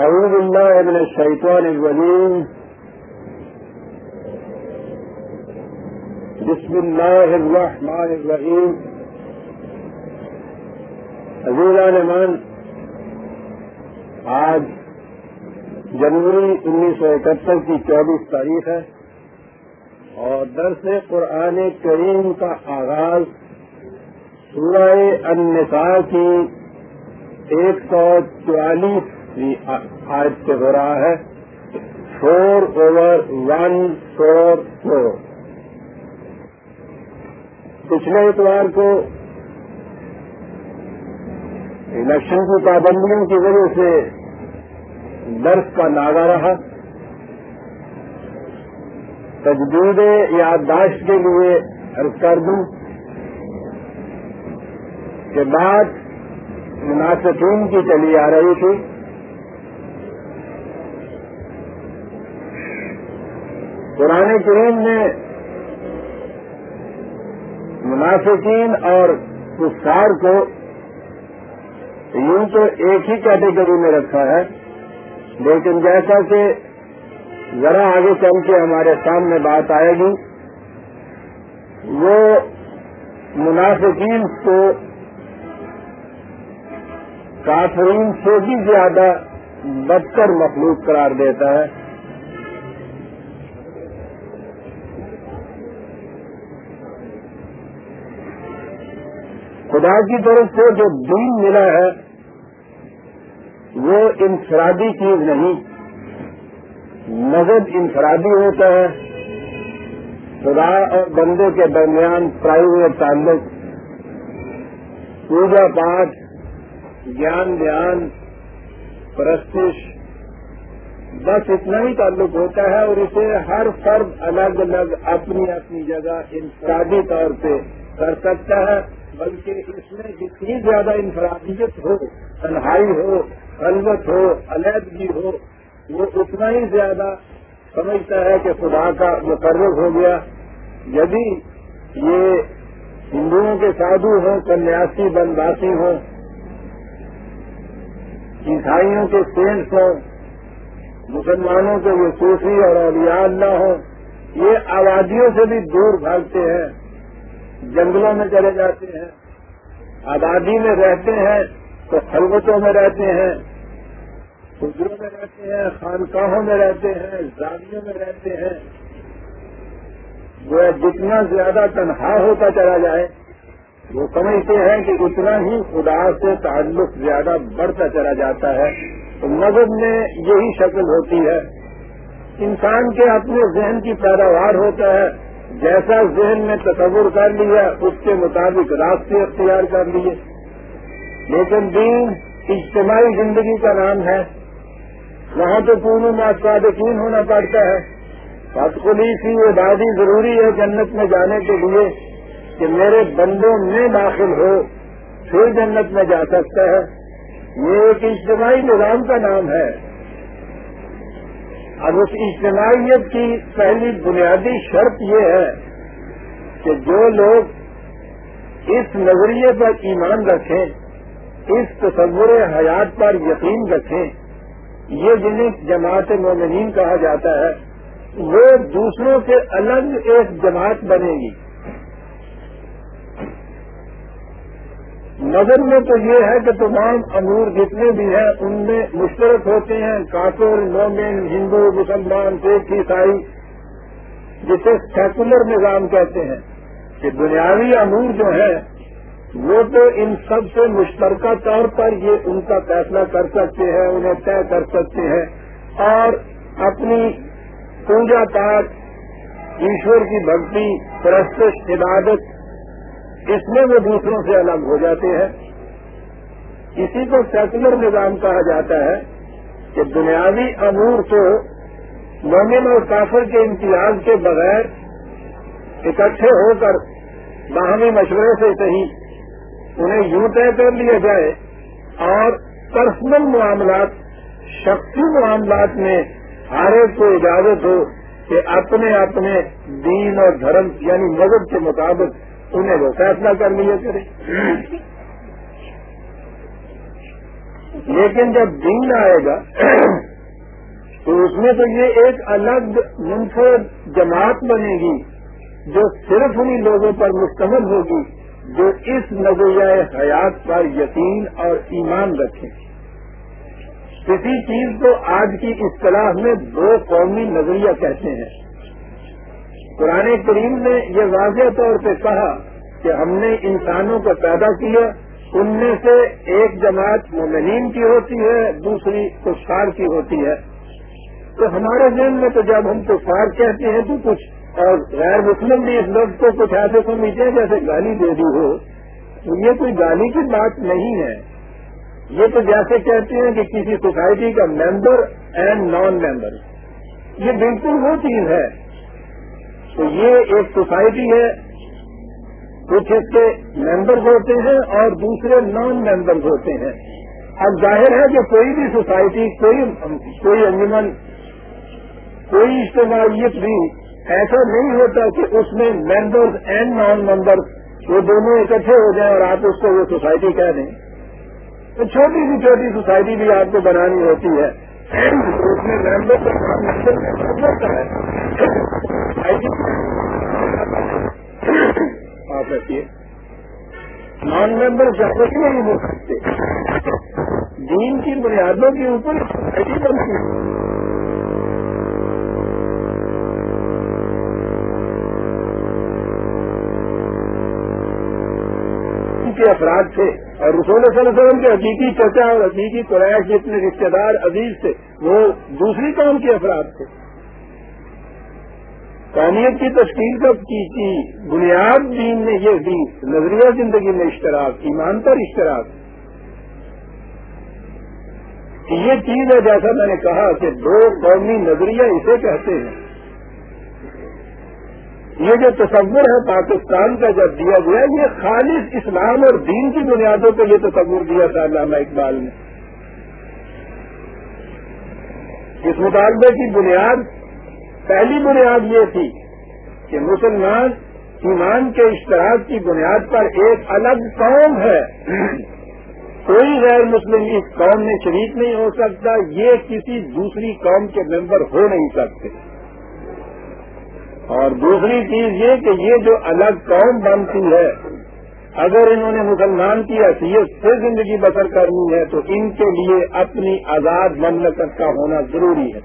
أعوذ بالله من الشيطان الرجيم. بسم الله الرحمن الرحيم. عزیزان من آج جنوری انیس سو اکہتر کی چوبیس تاریخ ہے اور درس قرآن کریم کا آغاز سورہ النساء کی ایک سو چوالیس آج سے ہو رہا ہے۔ Four over one four four پچھلے اتوار کو الیکشن کی پابندیوں کی وجہ سے درس کا ناگا رہا۔ تجدید یادداشت کے لیے عرض کر دوں کہ بات مناسبین کی چلی آ رہی تھی۔ قرآن کریم نے منافقین اور کفار کو یوں تو ایک ہی کیٹیگری میں رکھا ہے، لیکن جیسا کہ ذرا آگے چل کے ہمارے سامنے بات آئے گی، وہ منافقین کو کافرین سے بھی زیادہ بدتر مخلوق قرار دیتا ہے۔ خدا کی طرف سے جو دین ملا ہے، وہ انفرادی چیز نہیں۔ مذہب انفرادی ہوتا ہے، خدا اور بندے کے درمیان پرائیویٹ تعلق، پوجا پاٹ جان دھیان پرستش، بس اتنا ہی تعلق ہوتا ہے اور اسے ہر فرد الگ الگ اپنی اپنی جگہ انفرادی طور پہ کر سکتا ہے۔ بلکہ اس میں جتنی زیادہ انفرادیت ہو، تنہائی ہو خلوت ہو، علیحدگی ہو، وہ اتنا ہی زیادہ سمجھتا ہے کہ خدا کا مقرر ہو گیا۔ یدی یہ ہندوؤں کے سادھو ہوں کنیاسی بنواسی ہوں، عیسائیوں کے سینٹس ہوں، مسلمانوں کے یہ صوفی اور اولیاء اللہ ہوں، یہ آبادیوں سے بھی دور بھاگتے ہیں۔ جنگلوں میں چلے جاتے ہیں، آبادی میں رہتے ہیں، تو خلوتوں میں رہتے ہیں خدروں میں رہتے ہیں، خانقاہوں میں رہتے ہیں زادیوں میں رہتے ہیں۔ وہ جتنا زیادہ تنہا ہوتا چلا جائے، وہ سمجھتے ہیں کہ اتنا ہی خدا سے تعلق زیادہ بڑھتا چلا جاتا ہے۔ تو مذہب میں یہی شکل ہوتی ہے۔ انسان کے اپنے ذہن کی پیداوار ہوتا ہے۔ جیسا ذہن میں تصور کر لیا، اس کے مطابق راستے اختیار کر لیے۔ لیکن دین اجتماعی زندگی کا نام ہے۔ وہاں تو پورے صادقین ہونا پڑتا ہے۔ بدخلی سی عبادی ضروری ہے جنت میں جانے کے لیے کہ میرے بندوں میں داخل ہو، پھر جنت میں جا سکتا ہے۔ یہ ایک اجتماعی نظام کا نام ہے۔ اب اس اجتماعیت کی پہلی بنیادی شرط یہ ہے کہ جو لوگ اس نظریے پر ایمان رکھیں، اس تصور حیات پر یقین رکھیں، یہ جنہیں جماعت مومنین کہا جاتا ہے، وہ دوسروں سے الگ ایک جماعت بنے گی۔ نظر میں تو یہ ہے کہ تمام امور جتنے بھی ہیں، ان میں مشترک ہوتے ہیں۔ کافر، مومن، ہندو، مسلمان، سکھ، عیسائی، جسے سیکولر نظام کہتے ہیں۔ کہ دنیاوی امور جو ہے وہ تو ان سب سے مشترکہ طور پر یہ ان کا فیصلہ کر سکتے ہیں، انہیں طے کر سکتے ہیں۔ اور اپنی پوجا پاٹ ایشور کی بھکتی، پرستش، عبادت اس میں وہ دوسروں سے الگ ہو جاتے ہیں۔ اسی کو سیکولر نظام کہا جاتا ہے کہ دنیاوی امور کو مومن اور کافر کے امتیاز کے بغیر اکٹھے ہو کر باہمی مشورے سے صحیح انہیں یوں طے کر لیا جائے اور پرسنل معاملات، شخصی معاملات میں ہر ایک کو اجازت ہو کہ اپنے اپنے دین اور دھرم یعنی مذہب کے مطابق انہیں وہ فیصلہ کر لیا کرے لیکن جب دین آئے گا، تو اس میں تو یہ ایک الگ منفرد جماعت بنے گی، جو صرف انہیں لوگوں پر مشتمل ہوگی، جو اس نظریہ حیات پر یقین اور ایمان رکھیں۔ کسی چیز کو آج کی اصطلاح میں دو قومی نظریہ کہتے ہیں۔ قرآن کریم نے یہ واضح طور پہ کہا کہ ہم نے انسانوں کو پیدا کیا، ان میں سے ایک جماعت مومنین کی ہوتی ہے، دوسری کفار کی ہوتی ہے۔ تو ہمارے ذہن میں تو جب ہم کفار کہتے ہیں تو کچھ اور غیر مسلم بھی اس لفظ کو کچھ ایسے سمجھتے ہیں جیسے گالی دے دی ہو۔ تو یہ کوئی گالی کی بات نہیں ہے۔ یہ تو جیسے کہتے ہیں کہ کسی سوسائٹی کا ممبر اینڈ نان ممبر یہ بالکل وہ چیز ہے۔ تو یہ ایک سوسائٹی ہے، کچھ اس کے ممبرز ہوتے ہیں اور دوسرے نان ممبرز ہوتے ہیں۔ اب ظاہر ہے کہ کوئی بھی سوسائٹی، کوئی کوئی انجمن، کوئی اجتماعیت بھی ایسا نہیں ہوتا کہ اس میں ممبرز اینڈ نان ممبرز وہ دونوں اکٹھے ہو جائیں اور آپ اس کو وہ سوسائٹی کہہ دیں۔ تو چھوٹی سی چھوٹی سوسائٹی بھی آپ کو بنانی ہوتی ہے۔ اس میں ممبر کا کام ممبر ہے۔ آپ رکھیے۔ نان ممبر جب نہیں ہو سکتے۔ دین کی بنیادوں کے اوپر سوسائٹی بنتی کے افراد تھے اور رسول صلی اللہ علیہ وسلم کے حقیقی چچا اور حقیقی قریش جتنے رشتے دار عزیز تھے، وہ دوسری قوم کے افراد تھے۔ قومیت کی تشکیل کا کی تھی بنیاد دین نے یہ دی نظریہ زندگی میں اشتراک، ایمان پر اشتراک۔ یہ چیز ہے جیسا میں نے کہا کہ دو قومی نظریہ اسے کہتے ہیں۔ یہ جو تصور ہے پاکستان کا جب دیا گیا، یہ خالص اسلام اور دین کی بنیادوں پہ یہ تصور دیا تھا علامہ اقبال نے۔ اس مطالبے کی بنیاد، پہلی بنیاد یہ تھی کہ مسلمان ایمان کے اشتراک کی بنیاد پر ایک الگ قوم ہے۔ کوئی غیر مسلم اس قوم میں شریک نہیں ہو سکتا، یہ کسی دوسری قوم کے ممبر ہو نہیں سکتے۔ اور دوسری چیز یہ کہ یہ جو الگ قوم بنتی ہے، اگر انہوں نے مسلمان کی حیثیت سے زندگی بسر کرنی ہے، تو ان کے لیے اپنی آزاد مملکت کا ہونا ضروری ہے۔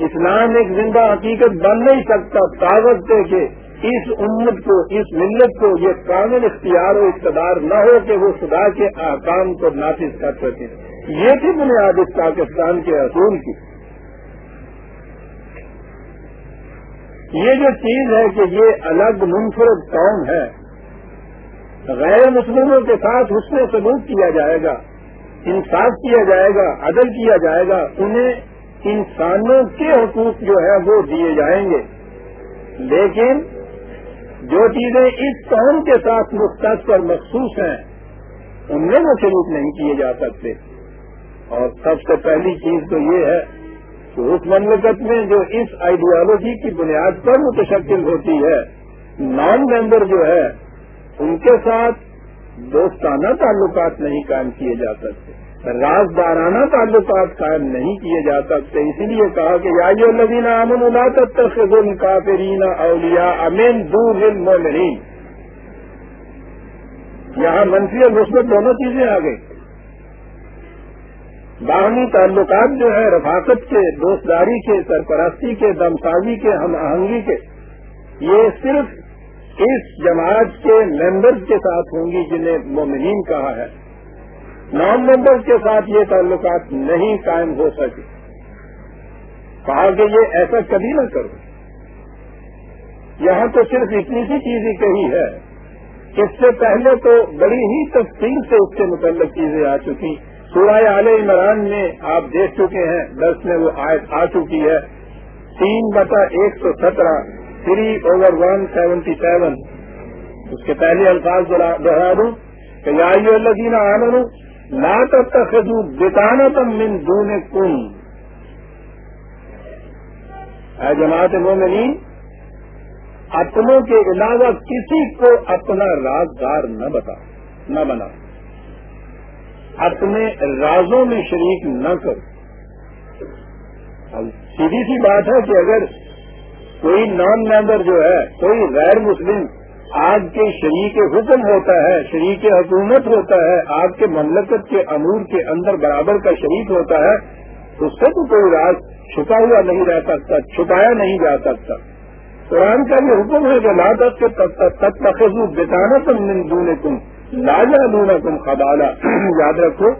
اسلام ایک زندہ حقیقت بن نہیں سکتا طاقت دے کے اس امت کو، اس ملت کو یہ کامل اختیار و اقتدار نہ ہو کہ وہ خدا کے احکام کو نافذ کر سکے۔ یہ تھی بنیاد اس پاکستان کے اصول کی۔ یہ جو چیز ہے کہ یہ الگ منفرد قوم ہے، غیر مسلموں کے ساتھ اس میں سلوک کیا جائے گا، انصاف کیا جائے گا، عدل کیا جائے گا، انہیں انسانوں کے حقوق جو ہے وہ دیے جائیں گے۔ لیکن جو چیزیں اس قوم کے ساتھ مختص اور مخصوص ہیں، ان میں وہ شروع نہیں کیے جا سکتے۔ اور سب سے پہلی چیز تو یہ ہے کہ اس مملکت میں جو اس آئیڈیالوجی کی بنیاد پر متشکل ہوتی ہے نان ممبر جو ہے، ان کے ساتھ دوستانہ تعلقات نہیں قائم کیے جا سکتے، رازدارانہ تعلقات قائم نہیں کیے جا سکتے۔ اسی لیے کہا کہ یا جو لذین امن اللہ تخل کافرین اولیا امین دور مومنین یہاں منفی اور مثبت دونوں چیزیں آ گئی باہمی تعلقات جو ہے رفاقت کے، دوستداری کے، سرپرستی کے، دمسازی کے، ہم آہنگی کے، یہ صرف اس جماعت کے ممبرز کے ساتھ ہوں گی جنہیں مومنین کہا ہے۔ نان ممبرس کے ساتھ یہ تعلقات نہیں قائم ہو سکے۔ کہا کہ یہ ایسا کبھی نہ کرو۔ یہاں تو صرف اتنی سی چیز ہی کہی ہے۔ اس سے پہلے تو بڑی ہی تفصیل سے اس کے متعلق چیزیں آ چکی۔ سورہ عال عمران میں آپ دیکھ چکے ہیں دس میں وہ آیت آ چکی ہے۔ تین بتا ایک سو سترہ three over one seventy seven اس کے پہلے الفاظ دوہرا دوں کہ یا لگی نہ آنوں لا تتخذوا بتانة من دونكم اے جماعت مومنین اپنوں کے علاوہ کسی کو اپنا رازدار نہ بتا نہ بنا۔ اپنے رازوں میں شریک نہ کرو۔ اب سیدھی سی بات ہے کہ اگر کوئی نان ممبر جو ہے، کوئی غیر مسلم آج کے شریک حکم ہوتا ہے، شریک حکومت ہوتا ہے آج کے مملکت کے امور کے اندر برابر کا شریک ہوتا ہے، اس سے تو کوئی راز چھپا ہوا نہیں رہ سکتا، چھپایا نہیں جا سکتا۔ قرآن کا یہ حکم ہے کہ لادت کے تب تخذ بتانا تم دونوں تم لاجا دونا تم خبالا یاد رکھو،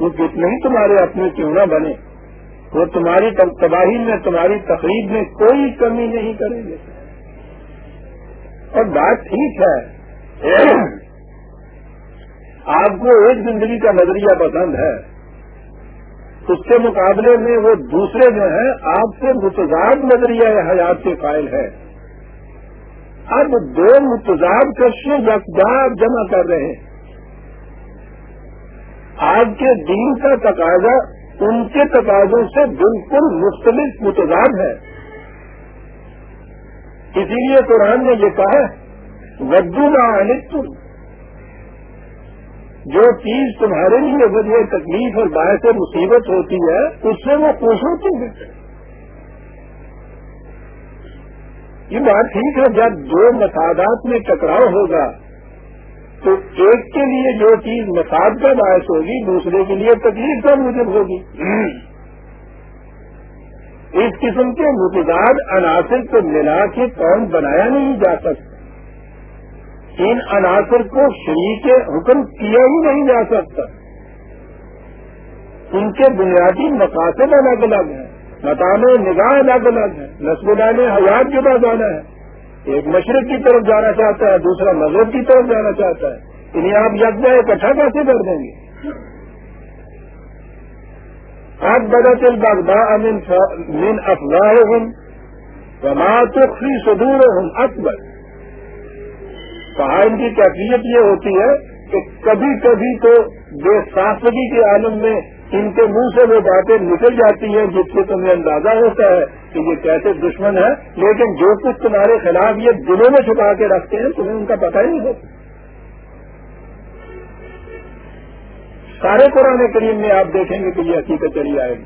وہ کتنے ہی تمہارے اپنے کیوں نہ بنے، وہ تمہاری تباہی میں، تمہاری تقریب میں کوئی کمی نہیں کریں گے۔ اور بات ٹھیک ہے۔ آپ کو ایک زندگی کا نظریہ پسند ہے۔ اس کے مقابلے میں وہ دوسرے جو ہیں، آپ سے متضاد نظریہ حیات کے قائل ہے اب دو متضاد کشے یکدار جمع کر رہے ہیں۔ آج کے دین کا تقاضا ان کے تقاضوں سے بالکل مختلف متضاد ہے۔ اسی لیے قرآن نے یہ کہا ودو نہ جو چیز تمہارے لیے ذریعے تکلیف اور باعث مصیبت ہوتی ہے، اس سے وہ خوش ہوتی ہے یہ بات ٹھیک ہے، جب دو مسادات میں ٹکراؤ ہوگا، تو ایک کے لیے جو چیز مساد کا باعث ہوگی، دوسرے کے لیے تکلیف کا موجب ہوگی۔ اس قسم کے متضاد عناصر کو ملا کے کون بنایا نہیں جا سکتا۔ ان عناصر کو شریک حکم کیا ہی نہیں جا سکتا۔ ان کے بنیادی مقاصد الگ الگ ہیں۔ متان نگاہ الگ الگ ہے نسبان حیات جدا جانا ہے۔ ایک مشرق کی طرف جانا چاہتا ہے، دوسرا مذہب کی طرف جانا چاہتا ہے۔ انہیں آپ یکجا اکٹھا کیسے کر دیں گے؟ اب بدت البغداء من من افواههم وما تخفي صدورهم اکبر کہا ان کی کیفیت یہ ہوتی ہے کہ کبھی کبھی تو بے ساختگی کے عالم میں ان کے منہ سے وہ باتیں نکل جاتی ہیں جس سے تمہیں اندازہ ہوتا ہے کہ یہ کیسے دشمن ہے لیکن جو کچھ تمہارے خلاف یہ دلوں میں چھپا کے رکھتے ہیں، تمہیں ان کا پتہ ہی نہیں ہوتا۔ سارے قرآن کریم میں آپ دیکھیں گے کہ یہ حقیقت چلی آئے گی۔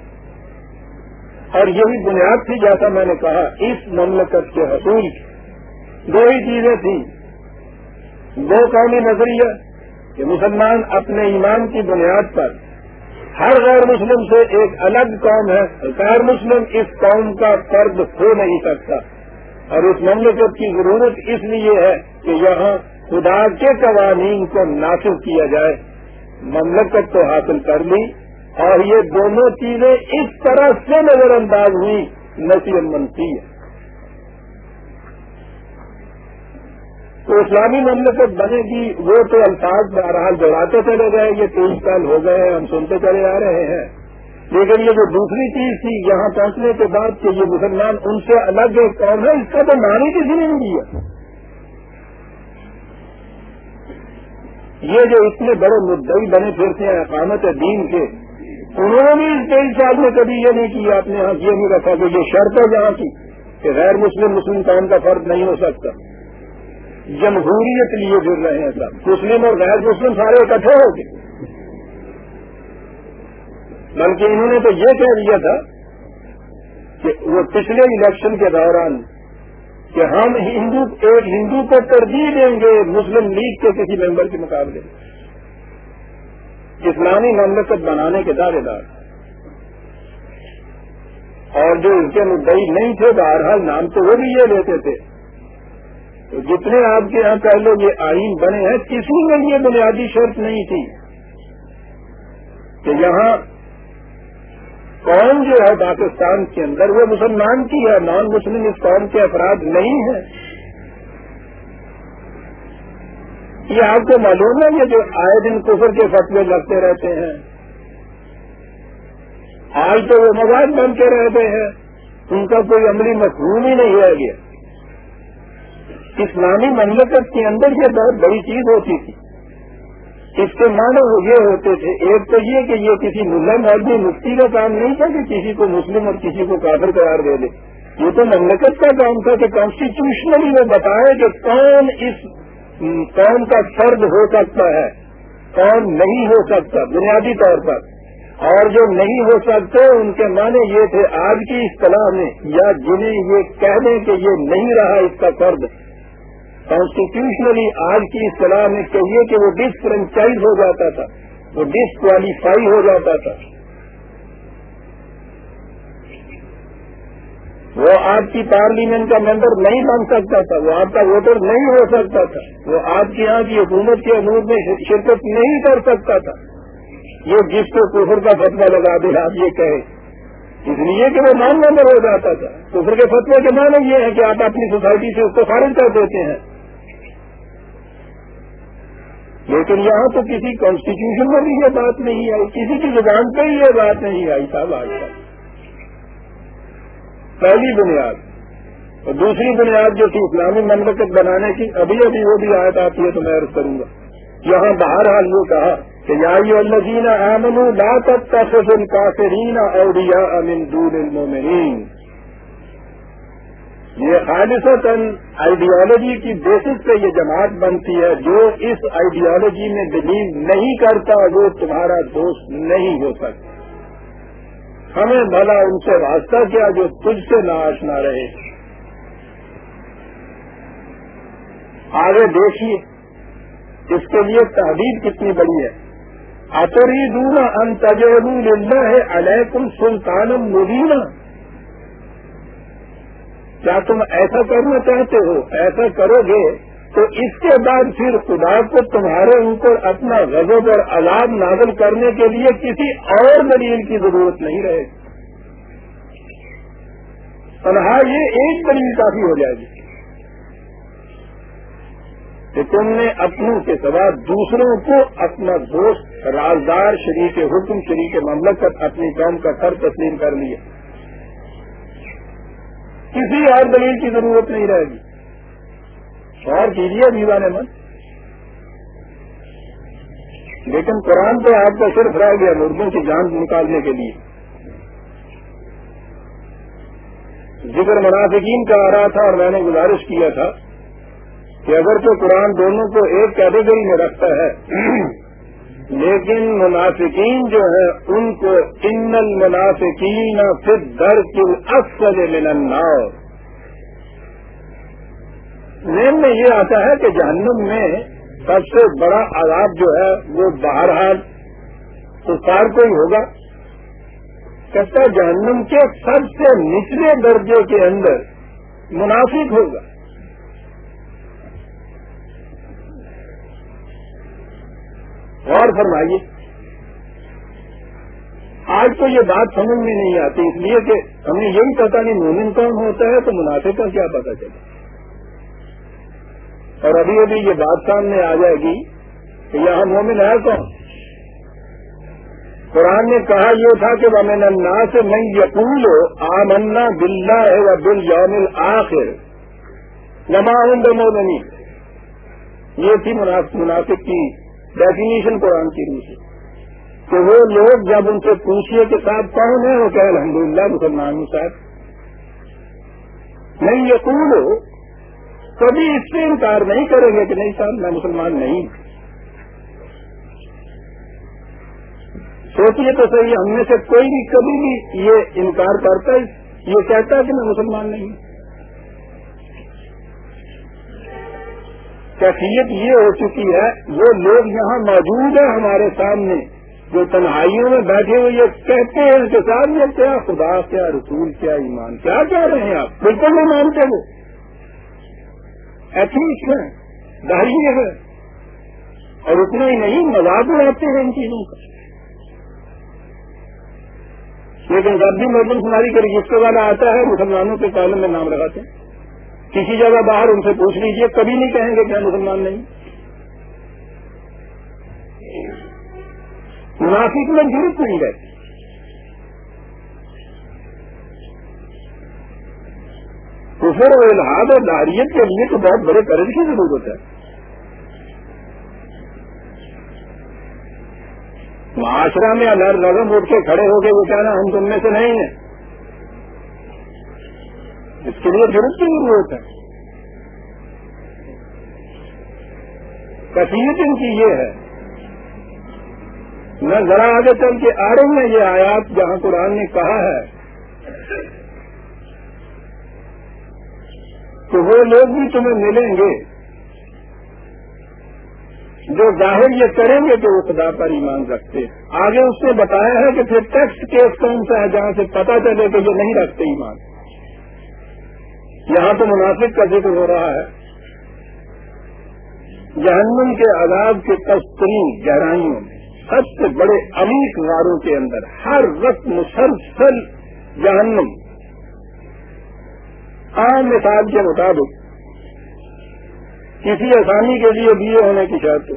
اور یہی بنیاد تھی، جیسا میں نے کہا، اس مملکت کے حصول دو ہی چیزیں تھیں۔ دو قومی نظریہ کہ مسلمان اپنے ایمان کی بنیاد پر ہر غیر مسلم سے ایک الگ قوم ہے۔ غیر مسلم اس قوم کا فرد ہو نہیں سکتا۔ اور اس مملکت کی ضرورت اس لیے ہے کہ یہاں خدا کے قوانین کو نافذ کیا جائے۔ مملکت تو حاصل کر لی اور یہ دونوں چیزیں اس طرح سے نظر انداز ہوئی، نصیحت منفی ہے۔ تو اسلامی مملکت بنے گی، وہ تو الفاظ بہرحال جڑاتے چلے گئے یہ تیئیس سال ہو گئے ہم سنتے چلے آ رہے ہیں۔ لیکن یہ جو دوسری چیز تھی یہاں پہنچنے کے بعد کہ یہ مسلمان ان سے الگ ایک قوم ہے؟ اس کا تو نام ہی کسی نے نہیں دیا۔ یہ جو اتنے بڑے مدعی بنے پھرتے ہیں اقامت دین کے، انہوں نے اس کئی سال میں کبھی یہ نہیں کیا، اپنے یہاں یہ نہیں رکھا کہ یہ شرط ہے جہاں کی، کہ غیر مسلم مسلم قوم کا فرق نہیں ہو سکتا۔ جمہوریت لیے جڑ رہے ہیں سب مسلم اور غیر مسلم سارے اکٹھے ہو گئے۔ بلکہ انہوں نے تو یہ کہہ دیا تھا کہ وہ پچھلے الیکشن کے دوران کہ ہم ہندو، ایک ہندو کو ترجیح دیں گے مسلم لیگ کے کسی ممبر کے مقابلے۔ اسلامی مملکت بنانے کے دعوے دار۔ اور جو ان کے مدعی نہیں تھے، بہرحال نام تو وہ بھی یہ لیتے تھے۔ جتنے آپ کے یہاں پہلے یہ آئین بنے ہیں، کسی میں یہ بنیادی شرط نہیں تھی۔ کہ یہاں قوم جو ہے پاکستان کے اندر، وہ مسلمان کی ہے نان مسلم اس قوم کے افراد نہیں ہیں۔ یہ آپ کو معلوم ہے، یہ جو آئے دن کفر کے فتوے لگتے رہتے ہیں۔ آج تو وہ مواد بن کے رہتے ہیں۔ ان کا کوئی عملی مفہوم ہی نہیں رہ گیا اسلامی مملکت کے اندر یہ بہت بڑی چیز ہوتی تھی۔ اس کے معنی وہ یہ ہوتے تھے، ایک تو یہ کہ یہ کسی مسلم آدمی مفتی کا کام نہیں تھا کہ کسی کو مسلم اور کسی کو کافر قرار دے دے۔ یہ تو مملکت کا کام تھا کہ کانسٹیٹیوشنلی وہ بتائے کہ کون اس قوم کا فرد ہو سکتا ہے، کون نہیں ہو سکتا، بنیادی طور پر۔ اور جو نہیں ہو سکتے، ان کے معنی یہ تھے، آج کی اصطلاح میں یا جنہیں یہ کہہ دیں کہ یہ نہیں رہا اس کا فرد کانسٹیٹیوشنلی آج کی اصطلاح میں کہیے کہ وہ ڈس فرنچائز ہو جاتا تھا، وہ ڈسکوالیفائی ہو جاتا تھا۔ وہ آپ کی پارلیمنٹ کا ممبر نہیں بن سکتا تھا، وہ آپ کا ووٹر نہیں ہو سکتا تھا۔ وہ آپ کے یہاں کی حکومت کے امور میں شرکت نہیں کر سکتا تھا۔ یہ جس کو کفر کا فتوا لگا دے، آپ یہ کہیں۔ اس لیے کہ وہ نان ممبر ہو جاتا تھا۔ کفر کے فتوے کے معنی یہ ہے کہ آپ اپنی سوسائٹی سے اس کو خارج کر دیتے ہیں۔ لیکن یہاں تو کسی کانسٹیٹیوشن میں بھی یہ بات نہیں آئی، کسی کی زبان پہ ہی یہ بات نہیں آئی صاحب آج تک پہلی بنیاد۔ اور دوسری بنیاد جو تھی اسلامی مملکت بنانے کی، ابھی ابھی وہ بھی آیت آتی ہے تو میں عرض کروں گا۔ یہاں باہر حال یہ کہا کہ یازین امن لا تتخذ الكافرین اولیاء من دون المؤمنین۔ یہ خالصتا آئیڈیالوجی کی بیسس پہ یہ جماعت بنتی ہے، جو اس آئیڈیالوجی میں بلیو نہیں کرتا، وہ تمہارا دوست نہیں ہو سکتا۔ ہمیں بھلا ان سے واسطہ کیا جو تجھ سے نہ رہے۔ آگے دیکھیے، اس کے لیے تحدید کتنی بڑی ہے۔ اتری دون ان تجرب ہے علیکم سلطان مبینہ کیا تم ایسا کرنا چاہتے ہو؟ ایسا کرو گے تو اس کے بعد پھر خدا کو تمہارے اوپر اپنا غضب اور عذاب نازل کرنے کے لیے کسی اور دلیل کی ضرورت نہیں رہے تنہا یہ ایک دلیل کافی ہو جائے گی کہ تم نے اپنوں کے سوا دوسروں کو اپنا دوست، رازدار، شریک حکم، شریک مملکت، اپنی قوم کا سر تسلیم کر لیا۔ کسی اور دلیل کی ضرورت نہیں رہے گی۔ اور کیجیے دیوانے من لیکن قرآن تو آپ کا صرف رہ گیا مردوں کی جان نکالنے کے لیے۔ ذکر منافقین کا آ رہا تھا اور میں نے گزارش کیا تھا کہ اگر تو قرآن دونوں کو ایک کیٹیگری میں رکھتا ہے لیکن منافقین جو ہے ان کو ان المنافقین پھر در کی اصل من النار۔ نیم میں یہ آتا ہے کہ جہنم میں سب سے بڑا عذاب جو ہے، وہ بہرحال سرکار کو ہی ہوگا۔ کہتا جہنم کے سب سے نچلے درجے کے اندر منافق ہوگا۔ غور فرمائیے۔ آج تو یہ بات سمجھ میں نہیں آتی، اس لیے کہ ہمیں یہی پتا نہیں مومن کون ہوتا ہے تو منافع کا کیا پتا چلے۔ اور ابھی ابھی یہ بات سامنے آ جائے گی کہ یہاں مومن ہے کون۔ قرآن نے کہا یہ تھا کہ وہ میں سے میں یقول آمنا بلّہ ہے یا بل یوم آخر نما مومنی یہ تھی منافق کی ڈیفینیشن قرآن کی روح سے۔ کہ وہ لوگ جب ان سے پوچھیے کہ صاحب کون ہے وہ کہ الحمد للہ مسلمان صاحب۔ نہیں یقین ہو۔ کبھی اس سے انکار نہیں کریں گے کہ نہیں صاحب، میں مسلمان نہیں سوچیے تو صحیح، ہم میں سے کوئی بھی کبھی بھی یہ انکار کرتا ہے، یہ کہتا ہے کہ میں مسلمان نہیں کیفیت یہ ہو چکی ہے، وہ لوگ یہاں موجود ہیں ہمارے سامنے، جو تنہائیوں میں بیٹھے ہوئے یہ کہتے ہیں کہ صاحب یہ کیا خدا، کیا رسول، کیا ایمان، کیا کہہ رہے ہیں آپ؟ بالکل نہیں مانتے وہ۔ ایتھلیٹ ہیں دہائیے ہیں، اور اتنا ہی نہیں مزاق اڑاتے ہیں ان چیزوں کا لیکن جب بھی مردم شماری کے رجسٹر والا آتا ہے، مسلمانوں کے کالم میں نام لگاتے ہیں۔ کسی جگہ باہر ان سے پوچھ لیجیے کبھی نہیں کہیں گے کہ مسلمان نہیں۔ منافق میں ضرورت نہیں رہتی۔ کفر و الحاد اور داریت کے لیے تو بہت بڑے قرض کی ضرورت ہے۔ معاشرہ میں الر رگم اٹھ کے کھڑے ہو کے وہ کہنا ہم تم میں سے نہیں ہیں۔ اس کے لیے ضرورت کی ضرورت ہے۔ کثیت ان کی یہ ہے۔ نہ ذرا آگے چل کے آ رہی ہیں یہ آیات جہاں قرآن نے کہا ہے کہ وہ لوگ بھی تمہیں ملیں گے۔ جو ظاہر یہ کریں گے کہ وہ خدا پر ایمان رکھتے۔ آگے اس نے بتایا ہے کہ پھر ٹیکسٹ کیس کون سا ہے جہاں سے پتا چلے کہ یہ نہیں رکھتے ایمان۔ یہاں تو مناسب کا ذکر ہو رہا ہے۔ جہنم کے عذاب کے تشترین گہرائیوں میں، سب سے بڑے امیق غاروں کے اندر ہر وقت مسلسل جہنم۔ عام مثال کے مطابق، کسی آسانی کے لیے بی اے ہونے کی شرط۔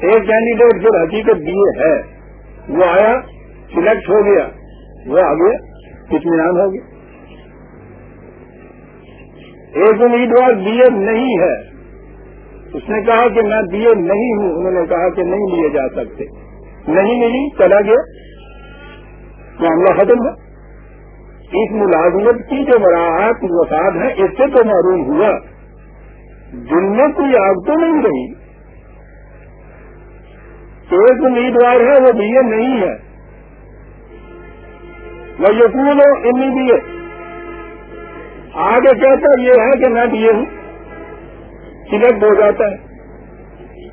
ایک کینڈیڈیٹ جو حقیقت بی اے ہے، وہ آیا سلیکٹ ہو گیا، وہ آ گیا اطمینان ہو گیا۔ ایک امیدوار بی اے نہیں ہے۔ اس نے کہا کہ میں بی اے نہیں ہوں۔ انہوں نے کہا کہ نہیں لیے جا سکتے۔ نہیں ملی، چلا گیا۔ معاملہ ختم ہے اس ملازمت کی جو مراحت وساد ہے، اس سے تو معروم ہوا۔ جن میں کوئی آگ تو نہیں رہی۔ ایک امیدوار ہے، وہ بی اے نہیں ہے۔ وہ یقین ہو انی بی اے آگے کہتا یہ ہے کہ میں بی اے ہوں۔ سلیکٹ ہو جاتا ہے۔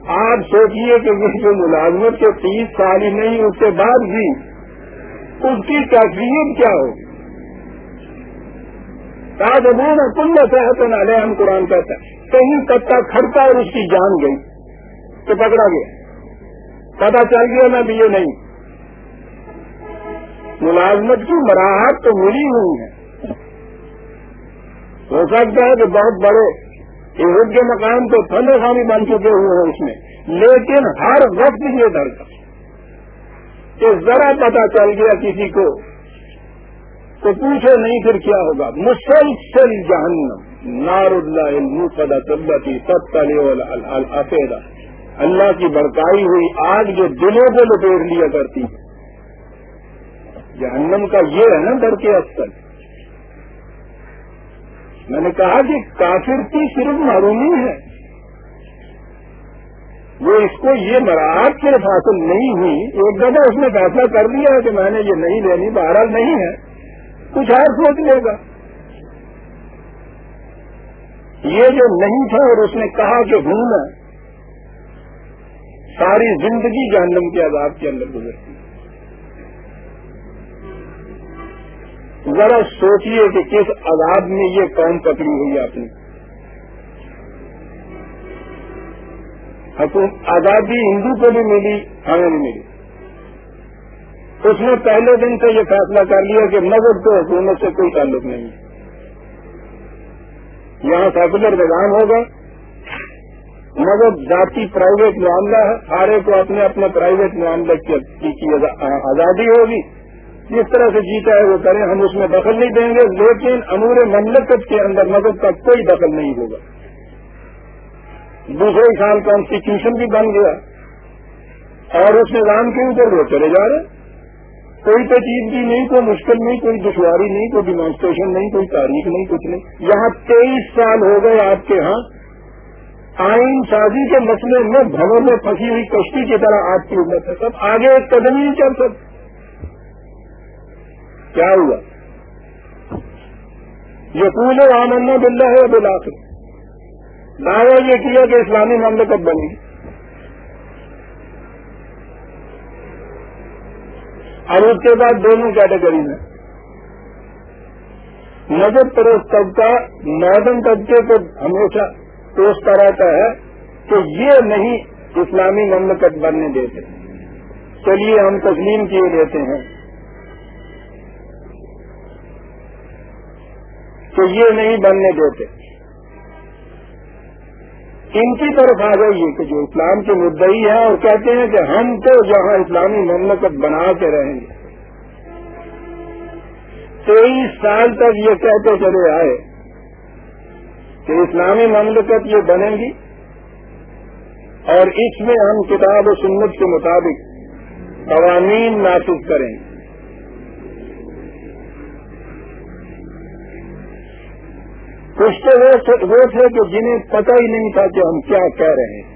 آپ سوچیے کہ وہ جو ملازمت کے تیس سال ہی نہیں، اس کے بعد بھی اس کی کیفیت کیا ہوگی تاج ابو میں کل صحت نالے ہم قرآن کہتے ہیں کہیں پتا کھڑتا اور اس کی جان گئی تو پکڑا گیا۔ پتا چل گیا میں بھی یہ نہیں۔ ملازمت کی مراحت تو ملی ہوئی ہے۔ ہو سکتا ہے کہ بہت بڑے عہد کے مقام تو تھنڈے خانی بن چکے ہوئے ہیں اس میں۔ لیکن ہر وقت یہ درد کہ ذرا پتا چل گیا کسی کو تو پوچھو نہیں پھر کیا ہوگا۔ مسلسل جہنم۔ نار اللہ المفدا طبتی سب تلے اللہ کی بڑکائی ہوئی آگ جو دلوں کو لپیٹ لیا کرتی ہے۔ جہنم کا یہ ہے نا ڈر کے اصل میں نے کہا کہ کافر کی صرف معرومی ہے وہ اس کو یہ مراحت صرف حاصل نہیں ہوئی۔ ایک دفعہ اس نے فیصلہ کر دیا کہ میں نے یہ نہیں لینی، بہرحال نہیں ہے۔ کچھ اور سوچ لے گا۔ یہ جو نہیں تھا اور اس نے کہا کہ ہوں میں، ساری زندگی جہنم کے عذاب کے اندر گزرتی۔ ذرا سوچیے کہ کس عذاب میں یہ قوم پکڑی ہوئی اپنی حکومت آزادی ہندو کو بھی ملی، ہمیں بھی ملی۔ اس نے پہلے دن سے یہ فیصلہ کر لیا کہ مذہب تو حکومت سے کوئی تعلق نہیں۔ یہاں سیکولر نظام ہوگا مذہب ذاتی پرائیویٹ معاملہ ہے۔ سارے کو اپنے اپنے پرائیویٹ معاملے کی آزادی ہوگی۔ جس طرح سے جیتا ہے وہ کریں، ہم اس میں دخل نہیں دیں گے، لیکن امور مملکت کے اندر مذہب کا کوئی دخل نہیں ہوگا۔ دوسرے سال کانسٹیٹیوشن بھی بن گیا۔ اور اس نظام کے اوپر وہ چلے جا رہے۔ کوئی پیچیدگی نہیں، کوئی مشکل نہیں، کوئی دشواری نہیں، کوئی ڈیمانسٹریشن نہیں، کوئی تاریخ نہیں، کچھ نہیں۔ یہاں تیئیس سال ہو گئے آپ کے ہاں۔ آئین سازی کے مسئلے میں بھو میں پھنسی ہوئی کشتی کی طرح آپ کی امت ہے۔ سب آگے ایک قدم ہی چل سکتے۔ کیا ہوا؟ یقین آمنا بلّہ ہے بلا دعویٰ یہ کیا کہ اسلامی مملکت بنی۔ اور اس کے بعد دونوں کیٹیگری میں۔ نظر پروس طبقہ ماڈرن طبقے کو ہمیشہ سوچتا رہتا ہے کہ یہ نہیں اسلامی مملکت بننے دیتے۔ چلیے ہم تسلیم کیے دیتے ہیں۔ کہ یہ نہیں بننے دیتے۔ ان کی طرف آ جائیے کہ جو اسلام کے مدعی ہیں اور کہتے ہیں کہ ہم تو جہاں اسلامی مملکت بنا کے رہیں گے۔ تیئیس سال تک یہ کہتے چلے آئے کہ اسلامی مملکت یہ بنے گی اور اس میں ہم کتاب و سنت کے مطابق قوانین نافذ کریں گے۔ کچھ تو وہ تھے کہ جنہیں پتہ ہی نہیں تھا کہ ہم کیا کہہ رہے ہیں۔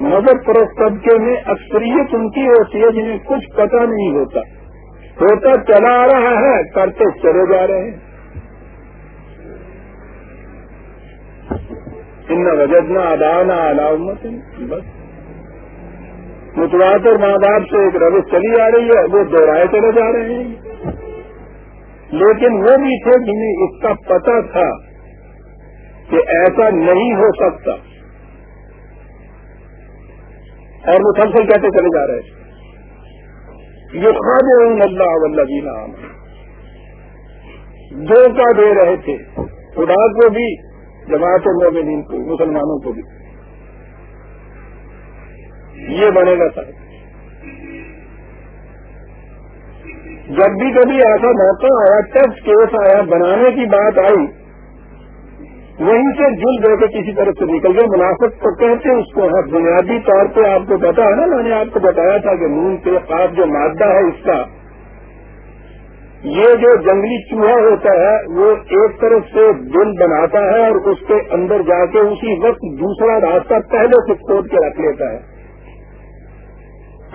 نظر پرست طبقے میں اکثریت ان کی ہوتی ہے جنہیں کچھ پتہ نہیں ہوتا۔ ہوتا چلا آ رہا ہے، کرتے چلے جا رہے ہیں۔ ان وجدنا ادانا علامت بس۔ متواتر ماں باپ سے ایک روش چلی آ رہی ہے، وہ دوہرائے چلے جا رہے ہیں۔ لیکن وہ بھی تھے جنہیں اس کا پتا تھا کہ ایسا نہیں ہو سکتا۔ اور مسلسل کہتے چلے جا رہے تھے یہ خواہ اللہ ولہ جی نام دھوکہ دے رہے تھے۔ خدا کو بھی، جماعت مومنین کو، مسلمانوں کو بھی۔ یہ بنے گا سر جب بھی کبھی ایسا موقع آیا ٹیکس کیس آیا، بنانے کی بات آئی، وہیں سے جل دے کے کسی طرح سے نکل گئے۔ مناسب تو کہتے اس کو ہے بنیادی طور پہ آپ کو پتا ہے نا، میں نے آپ کو بتایا تھا کہ نون کے پاس جو مادہ ہے اس کا، یہ جو جنگلی چوہا ہوتا ہے، وہ ایک طرف سے دل بناتا ہے اور اس کے اندر جا کے اسی وقت دوسرا راستہ پہلے سے کھود کے رکھ لیتا ہے۔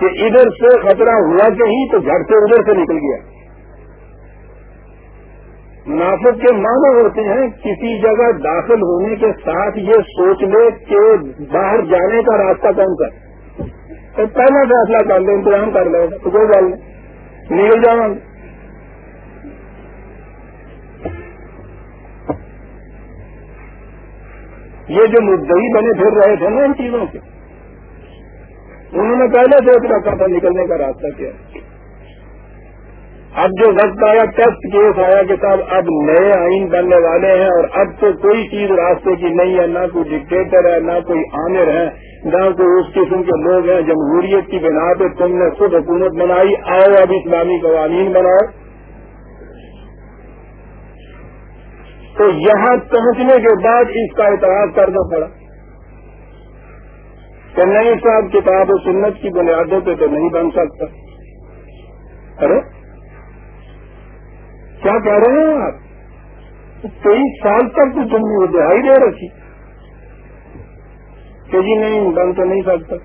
کہ ادھر سے خطرہ ہوا کہ ہی تو گھر سے ادھر سے نکل گیا۔ منافق کے معنی ہوتے ہیں، کسی جگہ داخل ہونے کے ساتھ یہ سوچ لے کہ باہر جانے کا راستہ کون سا۔ تو پہلا فیصلہ کر لیں انتظام کر لے، تو کوئی بات نہیں۔ نکل جاؤں۔ یہ جو مدعی بنے پھر رہے تھے نا ان چیزوں کے انہوں نے پہلے سوچ رکھا تھا نکلنے کا راستہ کیا۔ اب جو وقت آیا، ٹیسٹ کیس آیا کہ صاحب اب نئے آئین بننے والے ہیں اور اب تو کوئی چیز راستے کی نہیں ہے، نہ کوئی ڈکٹیٹر ہے، نہ کوئی عامر ہے، نہ کوئی اس قسم کے لوگ ہیں، جمہوریت کی بنا پہ تم نے خود حکومت بنائی، آؤ اب اسلامی قوانین بناؤ۔ تو یہاں پہنچنے کے بعد اس کا اعتراض کرنا پڑا۔ کہ نہیں صاحب کتاب و سنت کی بنیادوں پہ تو نہیں بن سکتا۔ ارے؟ کیا کہہ رہے ہیں آپ؟ تیئیس سال تک تو تم نے وہ دہائی دے رکھی۔ کہ جی نہیں، بن تو نہیں سکتا۔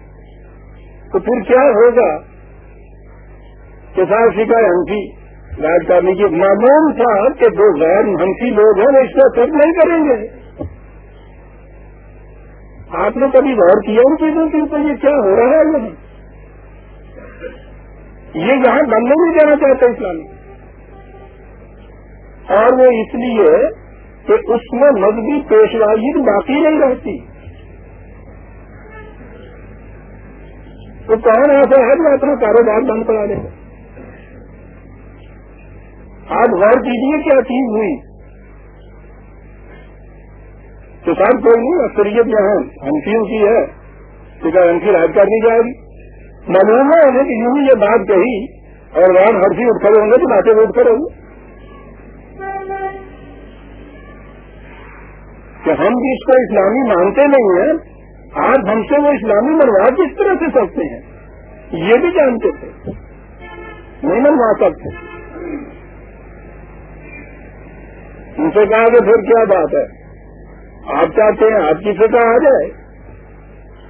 تو پھر کیا ہوگا؟ کہ صاحب سکھائے ہنسی رائٹ کرنے کی معمول تھا کہ جو غیر ہنسی لوگ ہیں وہ اس کو سب نہیں کریں گے۔ آپ نے کبھی غور کیا ان چیزوں کے اوپر یہ کیا ہو رہا ہے یہ یہاں بندے نہیں جانا چاہتے اسلامی اور وہ اس لیے کہ اس میں مذہبی پیشوائی باقی نہیں رہتی۔ تو کون ایسا ہے جو اپنا کاروبار بند کرا دے آپ غور کیجیے کیا چیز ہوئی۔ تو صاحب کوئی نہیں، اکثریت یہاں ہنسیوں کی ہے۔ کیا ہنسی رائٹ کر دی جائے گی؟ معلوم ہے کہ یوں ہی یہ بات کہی اور وہاں ہنسی اٹھ کھڑے ہوں گے تو باتیں اٹھ کھڑے ہوں گے۔ کہ ہم بھی اس کو اسلامی مانتے نہیں ہیں، آج ہم سے وہ اسلامی منوا کس طرح سے سکتے ہیں؟ یہ بھی جانتے تھے۔ نہیں منوا سکتے۔ ان سے کہا کہ پھر کیا بات ہے؟ آپ چاہتے ہیں آپ کی فکر آ جائے،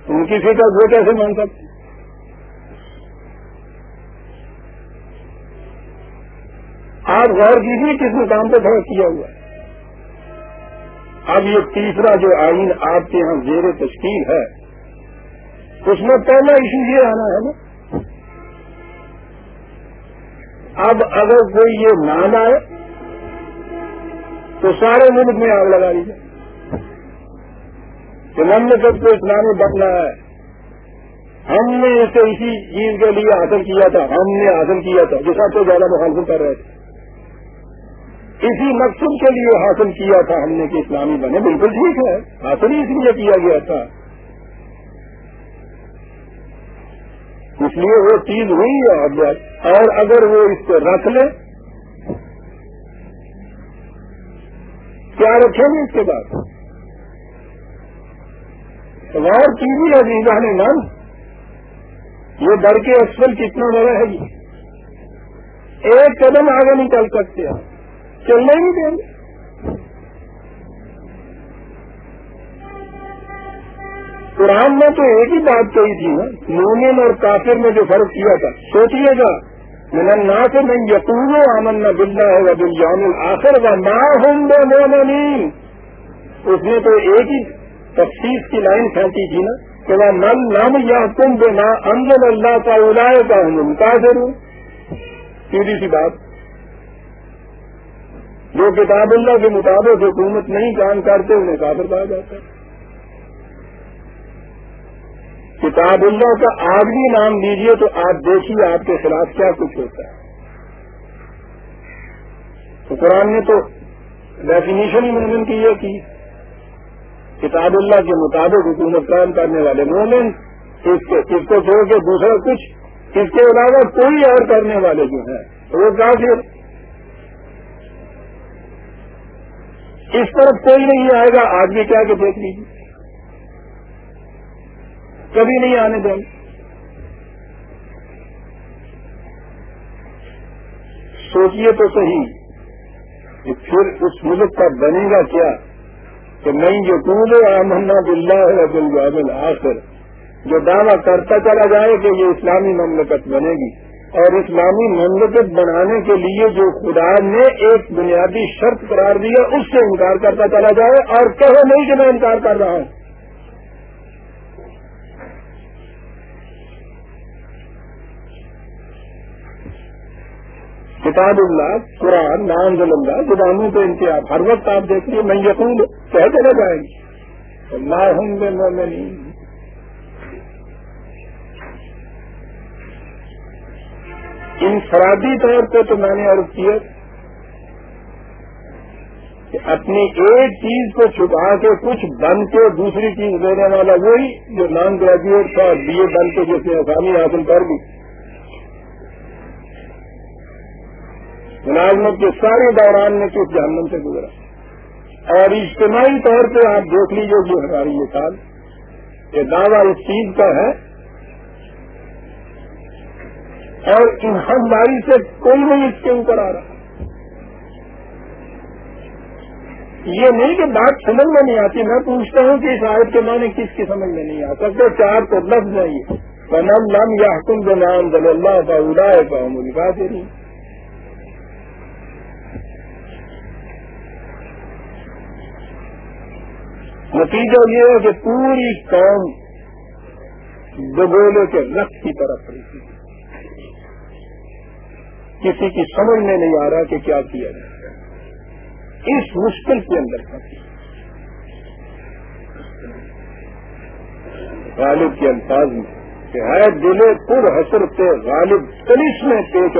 ان کی فکر وہ کیسے مان سکتے آپ غور کیجیے کس مقام پہ کھڑا کیا ہوا ہے۔ اب یہ تیسرا جو آئین آپ کے یہاں زیر تشکیل ہے، اس میں پہلا ایشو یہ آنا ہے نا۔ اب اگر کوئی یہ مان آئے، تو سارے ملک میں آگ لگا لیجیے کہ ہم نے سب کو اسلامی بننا ہے۔ ہم نے اسے اسی چیز کے لیے حاصل کیا تھا۔ ہم نے حاصل کیا تھا۔ جس سے زیادہ مخالفت کر رہے تھے۔ اسی مقصد کے لیے حاصل کیا تھا ہم نے کہ اسلامی بنے۔ بالکل ٹھیک ہے۔ حاصل ہی اس لیے کیا گیا تھا۔ اس لیے وہ چیز ہوئی ہے اور اگر وہ اس کو رکھ لے، کیا رکھیں گے اس کے بعد؟ غور کی بھی نے من یہ ڈر کے اصل کتنا بڑا ہے جی۔ ایک قدم آگے نہیں چل سکتے آپ۔ چلنے ہی دیں گے۔ قرآن میں تو ایک ہی بات کہی تھی نا، مومن اور کافر میں جو فرق کیا تھا۔ سوچیے گا، من الناس من یقون آمنا باللہ و بالجوم آخر و ما ہم بمؤمنین۔ اس نے تو ایک ہی تفصیل کی لائن پھینکی تھی نا کہ وہ من نام یا تم بے نا اللہ کا اولائے کا ہم کافر ہوں سیدھی سی بات جو کتاب اللہ کے مطابق حکومت نہیں کام کرتے، انہیں کافر کہا جاتا ہے۔ کتاب اللہ کا آدمی نام لیجیے تو آپ دیکھیے آپ کے خلاف کیا کچھ ہوتا ہے۔ تو قرآن نے تو ڈیفینیشن ہی مومن کی یہ کی کتاب اللہ کے مطابق حکومت قائم کرنے والے مومن، اس کو چھوڑ کے دوسرا کچھ، اس کے علاوہ کوئی اور کرنے والے جو ہیں، وہ کافر۔ اس طرف کوئی نہیں آئے گا آج بھی کیا کہ دیکھ لیجیے کبھی نہیں آنے دیں گے۔ سوچیے تو صحیح کہ پھر اس ملک کا بنے گا کیا؟ کہ نہیں جو محمد آمنا بلّہ ہے عبد آخر جو دعویٰ کرتا چلا جائے کہ یہ اسلامی مملکت بنے گی۔ اور اسلامی مملکت بنانے کے لیے جو خدا نے ایک بنیادی شرط قرار دیا، اس سے انکار کرتا چلا جائے اور کہو نہیں کہ میں انکار کر رہا ہوں۔ کتاب اللہ، قرآن، نام اللہ، زبانوں پہ انتہا ہر وقت آپ دیکھیے میں یقین کہہ چلے جائیں گے اللہ ہوں گے میں انفرادی طور پہ تو میں نے عرض کیا کہ اپنی ایک چیز کو چھپا کے کچھ بن کے دوسری چیز دینے والا وہی جو نان گریجویٹ تھا بی اے بن کے جس نے آسانی حاصل کر دی۔ ملازمت کے سارے دوران میں کس جہنم سے گزرا۔ اور اجتماعی طور پہ آپ دیکھ لیجیے جو ہماری مثال یہ دعویٰ اس چیز کا ہے۔ اور ان ہماری سے کوئی نہیں اس کے اوپر آ رہا۔ یہ نہیں کہ بات سمجھ میں نہیں آتی، میں پوچھتا ہوں کہ اس آیت کے معنی کس کی سمجھ میں نہیں آ سکتے چار تو لفظ نہیں ہے نم یا حکم بمان دل اللہ کا ادا ہے کا ملکا سے نہیں نتیجہ یہ ہے کہ پوری قوم دبولے کے رقص کی طرف رہی کسی کی سمجھ میں نہیں آ رہا کہ کیا کیا جائے۔ اس مشکل کے اندر غالب کے الفاظ میں کہ ہے دلے پر حسر سے غالب تلیس میں پیش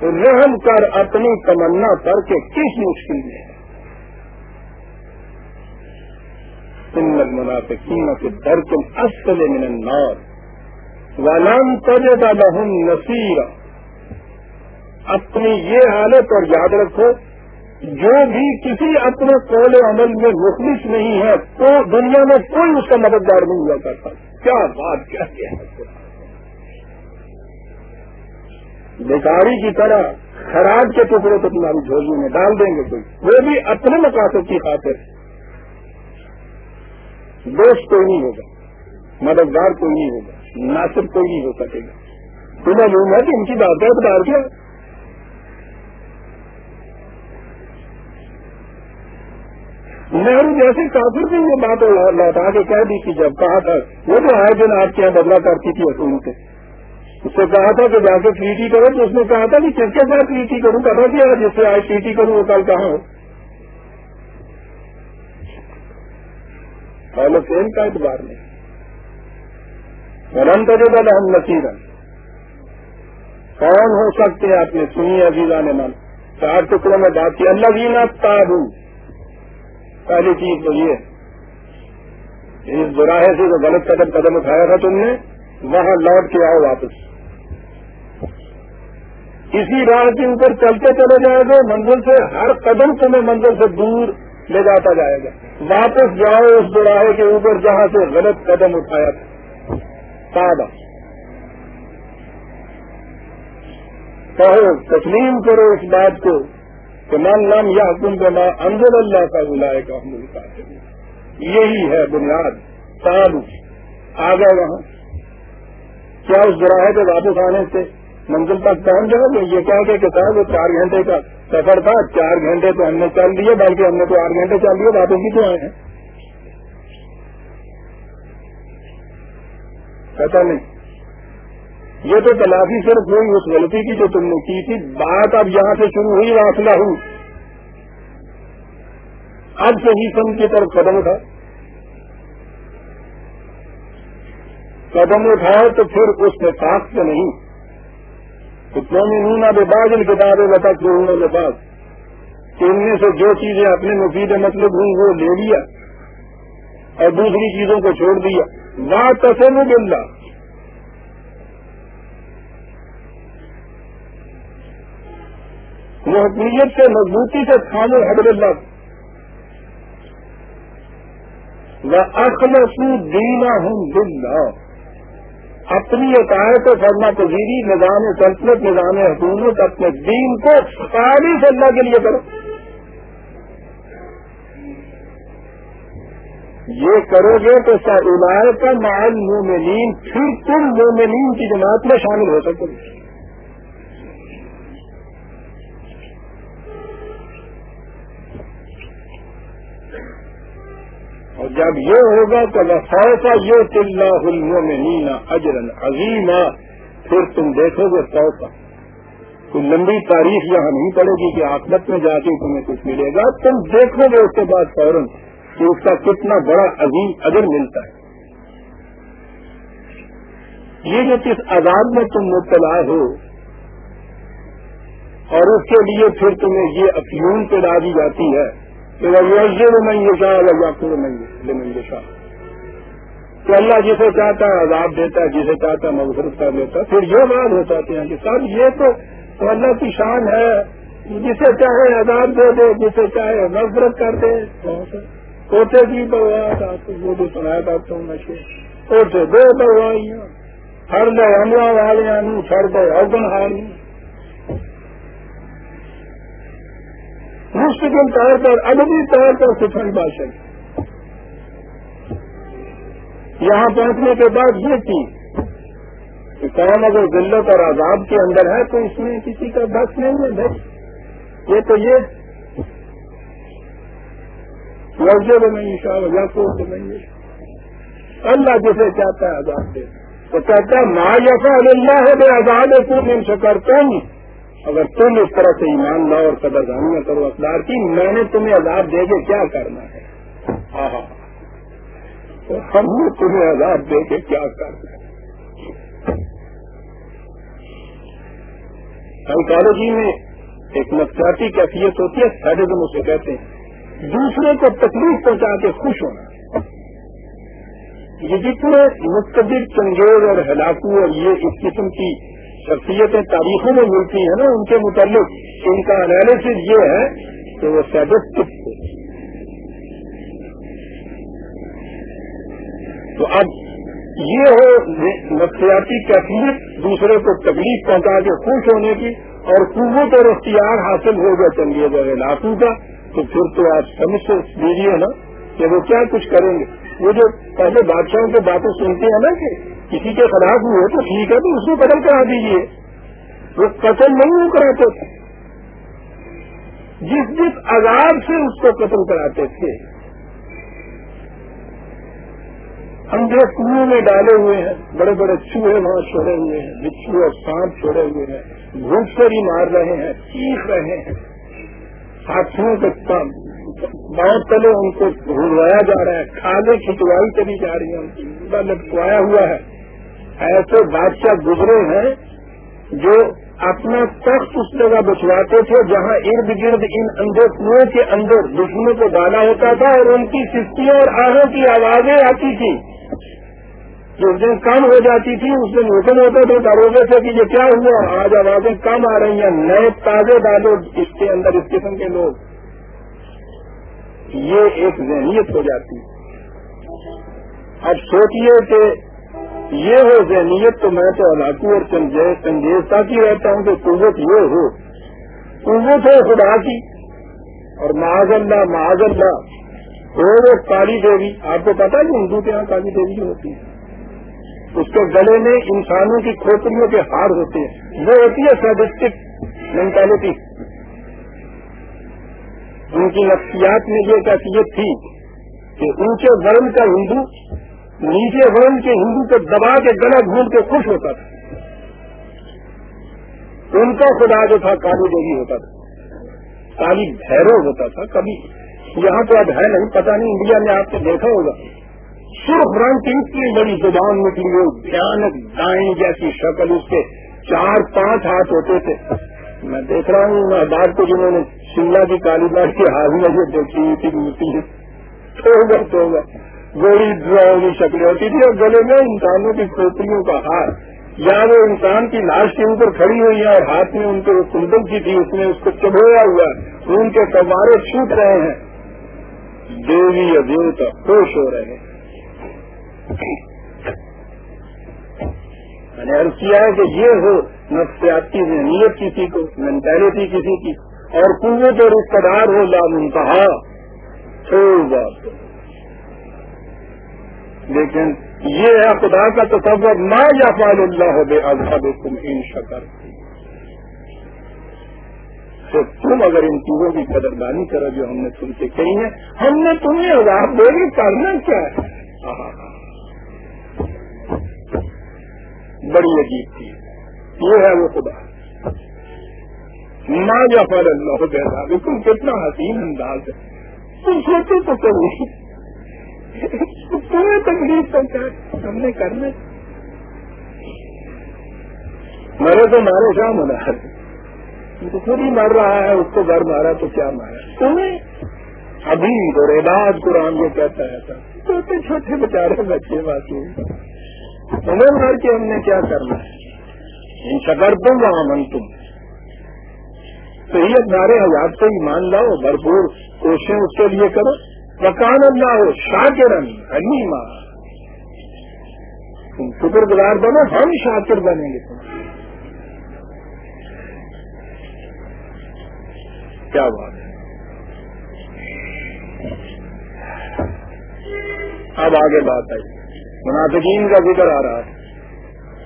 تو رحم کر اپنی تمنا کر کے کس مشکل میں۔ ہے سن المنافقین کے درکن اصل من النار. ولم تجد لهم نصیرا اپنی یہ حالت اور یاد رکھو، جو بھی کسی اپنے قول عمل میں مخلص نہیں ہے، تو دنیا میں کوئی اس کا مددگار نہیں ہوا کرتا۔ کیا بات، کیا ہے؟ بیکاری کی طرح خراب کے ٹکڑے تو تمہاری جھولی میں ڈال دیں گے کوئی۔ وہ بھی اپنے مقاصد کی خاطر۔ دوست کوئی نہیں ہوگا، مددگار کوئی نہیں ہوگا، ناصر کوئی نہیں ہو سکے گا۔ تمہیں لوں ہے کہ ان کی بات ہے بتا دیا نہرو جیسے کافر بھی یہ بات لوٹا کے کہہ دی کہ جب کہا تھا، وہ تو آئے دن آپ کے یہاں بدلا کرتی تھی حکومت اس سے کہا تھا کہ جا کے ٹریٹی کرو، تو اس نے کہا تھا کہ کس کے ساتھ ٹریٹی کروں؟ پتا کیا جس سے آج ٹریٹی کروں، وہ کل کہاں ہو فین کا اعتبار نہیں۔ رن کرے گا ہم نصیرن کون ہو سکتے ہیں آپ نے سنی عزیزہ نے من چار ٹکڑوں میں بات کی۔ اللہ جینا تابو پہلی چیز تو یہ اس براہے سے جو غلط قدم قدم اٹھایا تھا تم نے، وہاں لوٹ کے آؤ واپس۔ اسی راہ کے اوپر چلتے چلے جائے گے منزل سے ہر قدم تمہیں منزل سے دور لے جاتا جائے گا۔ واپس جاؤ اس دوراہے کے اوپر جہاں سے غلط قدم اٹھایا تھا۔ سادہ کہو، تسلیم کرو اس بات کو کہ من نام یا حکم کے ماں اللہ کا بلائے کا ملک یہی ہے بنیاد سال آ گئے وہاں۔ کیا اس گراہے پہ واپس آنے سے منزل تک پہنچ جائے یہ کہہ کے صاحب، وہ چار گھنٹے کا سفر تھا، چار گھنٹے تو ہم نے چل دیے، بلکہ ہم نے تو آٹھ گھنٹے چل دیے، واپس بھی تو آئے ہیں۔ پتا نہیں۔ یہ تو تلافی صرف ہوئی اس غلطی کی جو تم نے کی تھی۔ بات اب یہاں سے شروع ہوئی واسلہ ہوں اب صحیح سم کی طرف قدم اٹھا۔ قدم اٹھائے تو پھر اس میں پاک سے نہیں اتنے میں نونا بے ان کتابیں بتا کے لباس ان میں سے جو چیزیں اپنے مفید مطلب ہوئی وہ لے لیا اور دوسری چیزوں کو چھوڑ دیا۔ نہ تصم بندہ محبوبیت سے مضبوطی سے تھامے حضر اللہ۔ وہ دینا ہوں دلہ اپنی عقائد و فرما پذیری، نظام سلطنت، نظام حکومت، اپنے دین کو خالص اللہ کے لیے کرو۔ یہ کرو گے تو سر کا مال مومنین پھر تم مومنین کی جماعت میں شامل ہو سکو گے جب یہ ہوگا تو کا یہ طلّہ میں نینا اجرن عظیم پھر تم دیکھو گے سو کا کوئی لمبی تاریخ یہاں نہیں پڑے گی کہ آخرت میں جا کے تمہیں کچھ ملے گا۔ تم دیکھو گے اس کے بعد فوراً کہ اس کا کتنا بڑا عظیم اجر ملتا ہے۔ یہ جو کس عذاب میں تم مبتلا ہو اور اس کے لیے پھر تمہیں یہ افیون پہ ڈالی جاتی ہے۔ کہ وہ یہ شاہ تو اللہ جسے چاہتا ہے عذاب دیتا ہے، جسے چاہتا ہے مغفرت کر دیتا ہے، پھر یہ بات ہو جاتے ہیں کہ سر یہ تو اللہ کی شان ہے۔ جسے چاہے عذاب دے دے، جسے چاہے مغفرت کر دے۔ کوٹے کی بوائے وہ بھی سنایا کرتا ہوں نشے کوٹے دو بوائیاں ہر دے املا والے چھڑ دے اوگن ہاری مستقل طور پر ادبی طور پر سفر باشد۔ یہاں پہنچنے کے بعد یہ چیز کہ کام اگر ذلت اور عذاب کے اندر ہے تو اس میں کسی کا بس نہیں ہے، بس۔ یہ تو یہ۔ لفظ نہیں شاہ یا کو نہیں اللہ جسے چاہتا ہے آزاد دے۔ تو کہتا ہے ماں یفا اللہ ہے بے آزاد ہے تو ان سے کرتا ہوں اگر تم اس طرح سے ایمان لاؤ اور قدر نہ کرو اقدار کی، میں نے تمہیں عذاب دے کے کیا کرنا ہے؟ تو ہم نے تمہیں عذاب دے کے کیا کرنا ہے؟ سائیکالوجی میں ایک نفسیاتی کیفیت ہوتی ہے سیڈزم اسے کہتے ہیں۔ دوسرے کو تکلیف پہنچا کے خوش ہونا۔ یہ جتنے مستقبل چنگیز اور ہلاکو اور یہ اس قسم کی شخصیتیں تاریخوں میں ملتی ہیں نا، ان کے متعلق ان کا انالیس یہ ہے کہ وہ سیڈسٹک تو اب یہ ہو نفسیاتی کیفیت، دوسرے کو تکلیف پہنچا کے خوش ہونے کی اور قوت اور اختیار حاصل ہو گیا چنگیز اور علاقوں کا تو پھر تو آپ سمجھ سے لیجیے نا کہ وہ کیا کچھ کریں گے۔ وہ جو پہلے بادشاہوں کی باتیں سنتے ہیں نا کہ کسی کے خلاف ہوئے تو ٹھیک ہے، تو اس کو قتل کرا دیجیے وہ قتل نہیں کراتے تھے۔ جس جس عذاب سے اس کو قتل کراتے تھے۔ ہم جو کنویں میں ڈالے ہوئے ہیں، بڑے بڑے چوہے وہاں چھوڑے ہوئے ہیں، بچھو اور سانپ چھوڑے ہوئے ہیں۔ بھوک پر ہی مار رہے ہیں، چیخ رہے ہیں۔ ہاتھوں کے بہت تلے ان کو گھروایا جا رہا ہے کھالے کھچوائی چلی جا رہی ہے ان کی لٹکوایا ہوا ہے۔ ایسے بادشاہ گزرے ہیں جو اپنا تخت اس جگہ بچواتے تھے جہاں ارد گرد ان اندر کنویں کے اندر دشمنوں کو ڈالا ہوتا تھا اور ان کی سستیوں اور آہوں کی آوازیں آتی تھی جس دن کم ہو جاتی تھی، اس دن حکم ہوتے تھے دروگے سے کہ یہ کیا ہوا؟ آج آوازیں کم آ رہی ہیں۔ نئے تازے ڈالو اس کے اندر، اس قسم کے لوگ۔ یہ ایک ذہنیت ہو جاتی۔ اب سوچیے کہ یہ ہو ذہنیت تو میں تو علاقوں اور چنگیزتا کی رہتا ہوں کہ قوت یہ ہو۔ قوت ہو خدا کی۔ اور معاذ اللہ معاذ اللہ۔ اور وہ کالی دیوی، آپ کو پتا کہ ہندو کے یہاں کالی دیوی ہوتی ہے؟ اس کے گلے میں انسانوں کی کھوپڑیوں کے ہار ہوتے ہیں۔ وہ ہوتی ہے سیڈسٹک مینٹالٹی ان کی نفسیات میں یہ کیفیت تھی کہ اونچے ورن کا ہندو نیچے ورن کے ہندو کو دبا کے گلا گھوم کے خوش ہوتا تھا۔ ان کا خدا جو تھا، کالی دیوی ہوتا تھا۔ کالی بھیرو ہوتا تھا کبھی۔ یہاں تو اب ہے نہیں پتا نہیں، انڈیا میں آپ نے دیکھا ہوگا۔ سرخ رنگ کی اتنی بڑی زبان نکلی ہو بھیانک دائیں جیسی شکل، اس کے چار پانچ ہاتھ ہوتے تھے۔ میں دیکھ رہا ہوں احباب کو جنہوں نے شملہ کی کالی باغ کی حاضر سے دیکھی ہوئی تھی ملتی ہے۔ تو ہوگا تو ہوگا۔ بڑی ڈراؤنی شکلیں ہوتی تھی اور گلے میں انسانوں کی کھوپڑیوں کا ہار یا وہ انسان کی لاش کے اوپر کھڑی ہوئی ہے اور ہاتھ میں ان کے کلبل کی تھی، اس نے اس کو چبھویا ہوا ہے ان کے کبارے چھوٹ رہے ہیں۔ دیوی یا دیوتا خوش ہو رہے ہیں۔ میں نے عرض کیا ہے کہ یہ ہو، نفسیاتی ذہنیت کسی کو مینٹلٹی کسی کی، اور قوت اور اقتدار ہو لام انتہا بات لیکن یہ ہے خدا کا تصور، ما یا فال اللہ بے اذہب تم ان شکر تو تم اگر ان چیزوں کی قدردانی کرو جو ہم نے تم سے کہی ہے ہم نے تمہیں عذاب دے گی، کرنا کیا ہے؟ بڑی عجیب چیز۔ یہ ہے وہ خدا۔ ما یا فال اللہ بے اذہب تم کتنا حسین انداز ہے۔ تم سوچو تو کبھی پورے تکلیف پہنچا ہم نے کرنا مرے تو مارے شام ہونا ہے خود ہی مر رہا ہے اس کو گھر مارا تو کیا مارا؟ تمہیں؟ ابھی اور عباد قرآن یہ کہتا ہے چھوٹے چھوٹے بچارے بچے باقی انہیں مار کے ہم نے کیا کرنا ہے؟ ان شکر تم وہاں من تم۔ تو یہ ہمارے حیات کو ایمان لاؤ بھرپور کوششیں اس کے لیے کرو۔ مکان اللہ ہو شاکرن، حلیما۔ تم شکر گزار بنو، ہم شاکر بنیں گے تم کیا بات ہے؟ اب آگے بات آئی۔ منافقین کا ذکر آ رہا ہے۔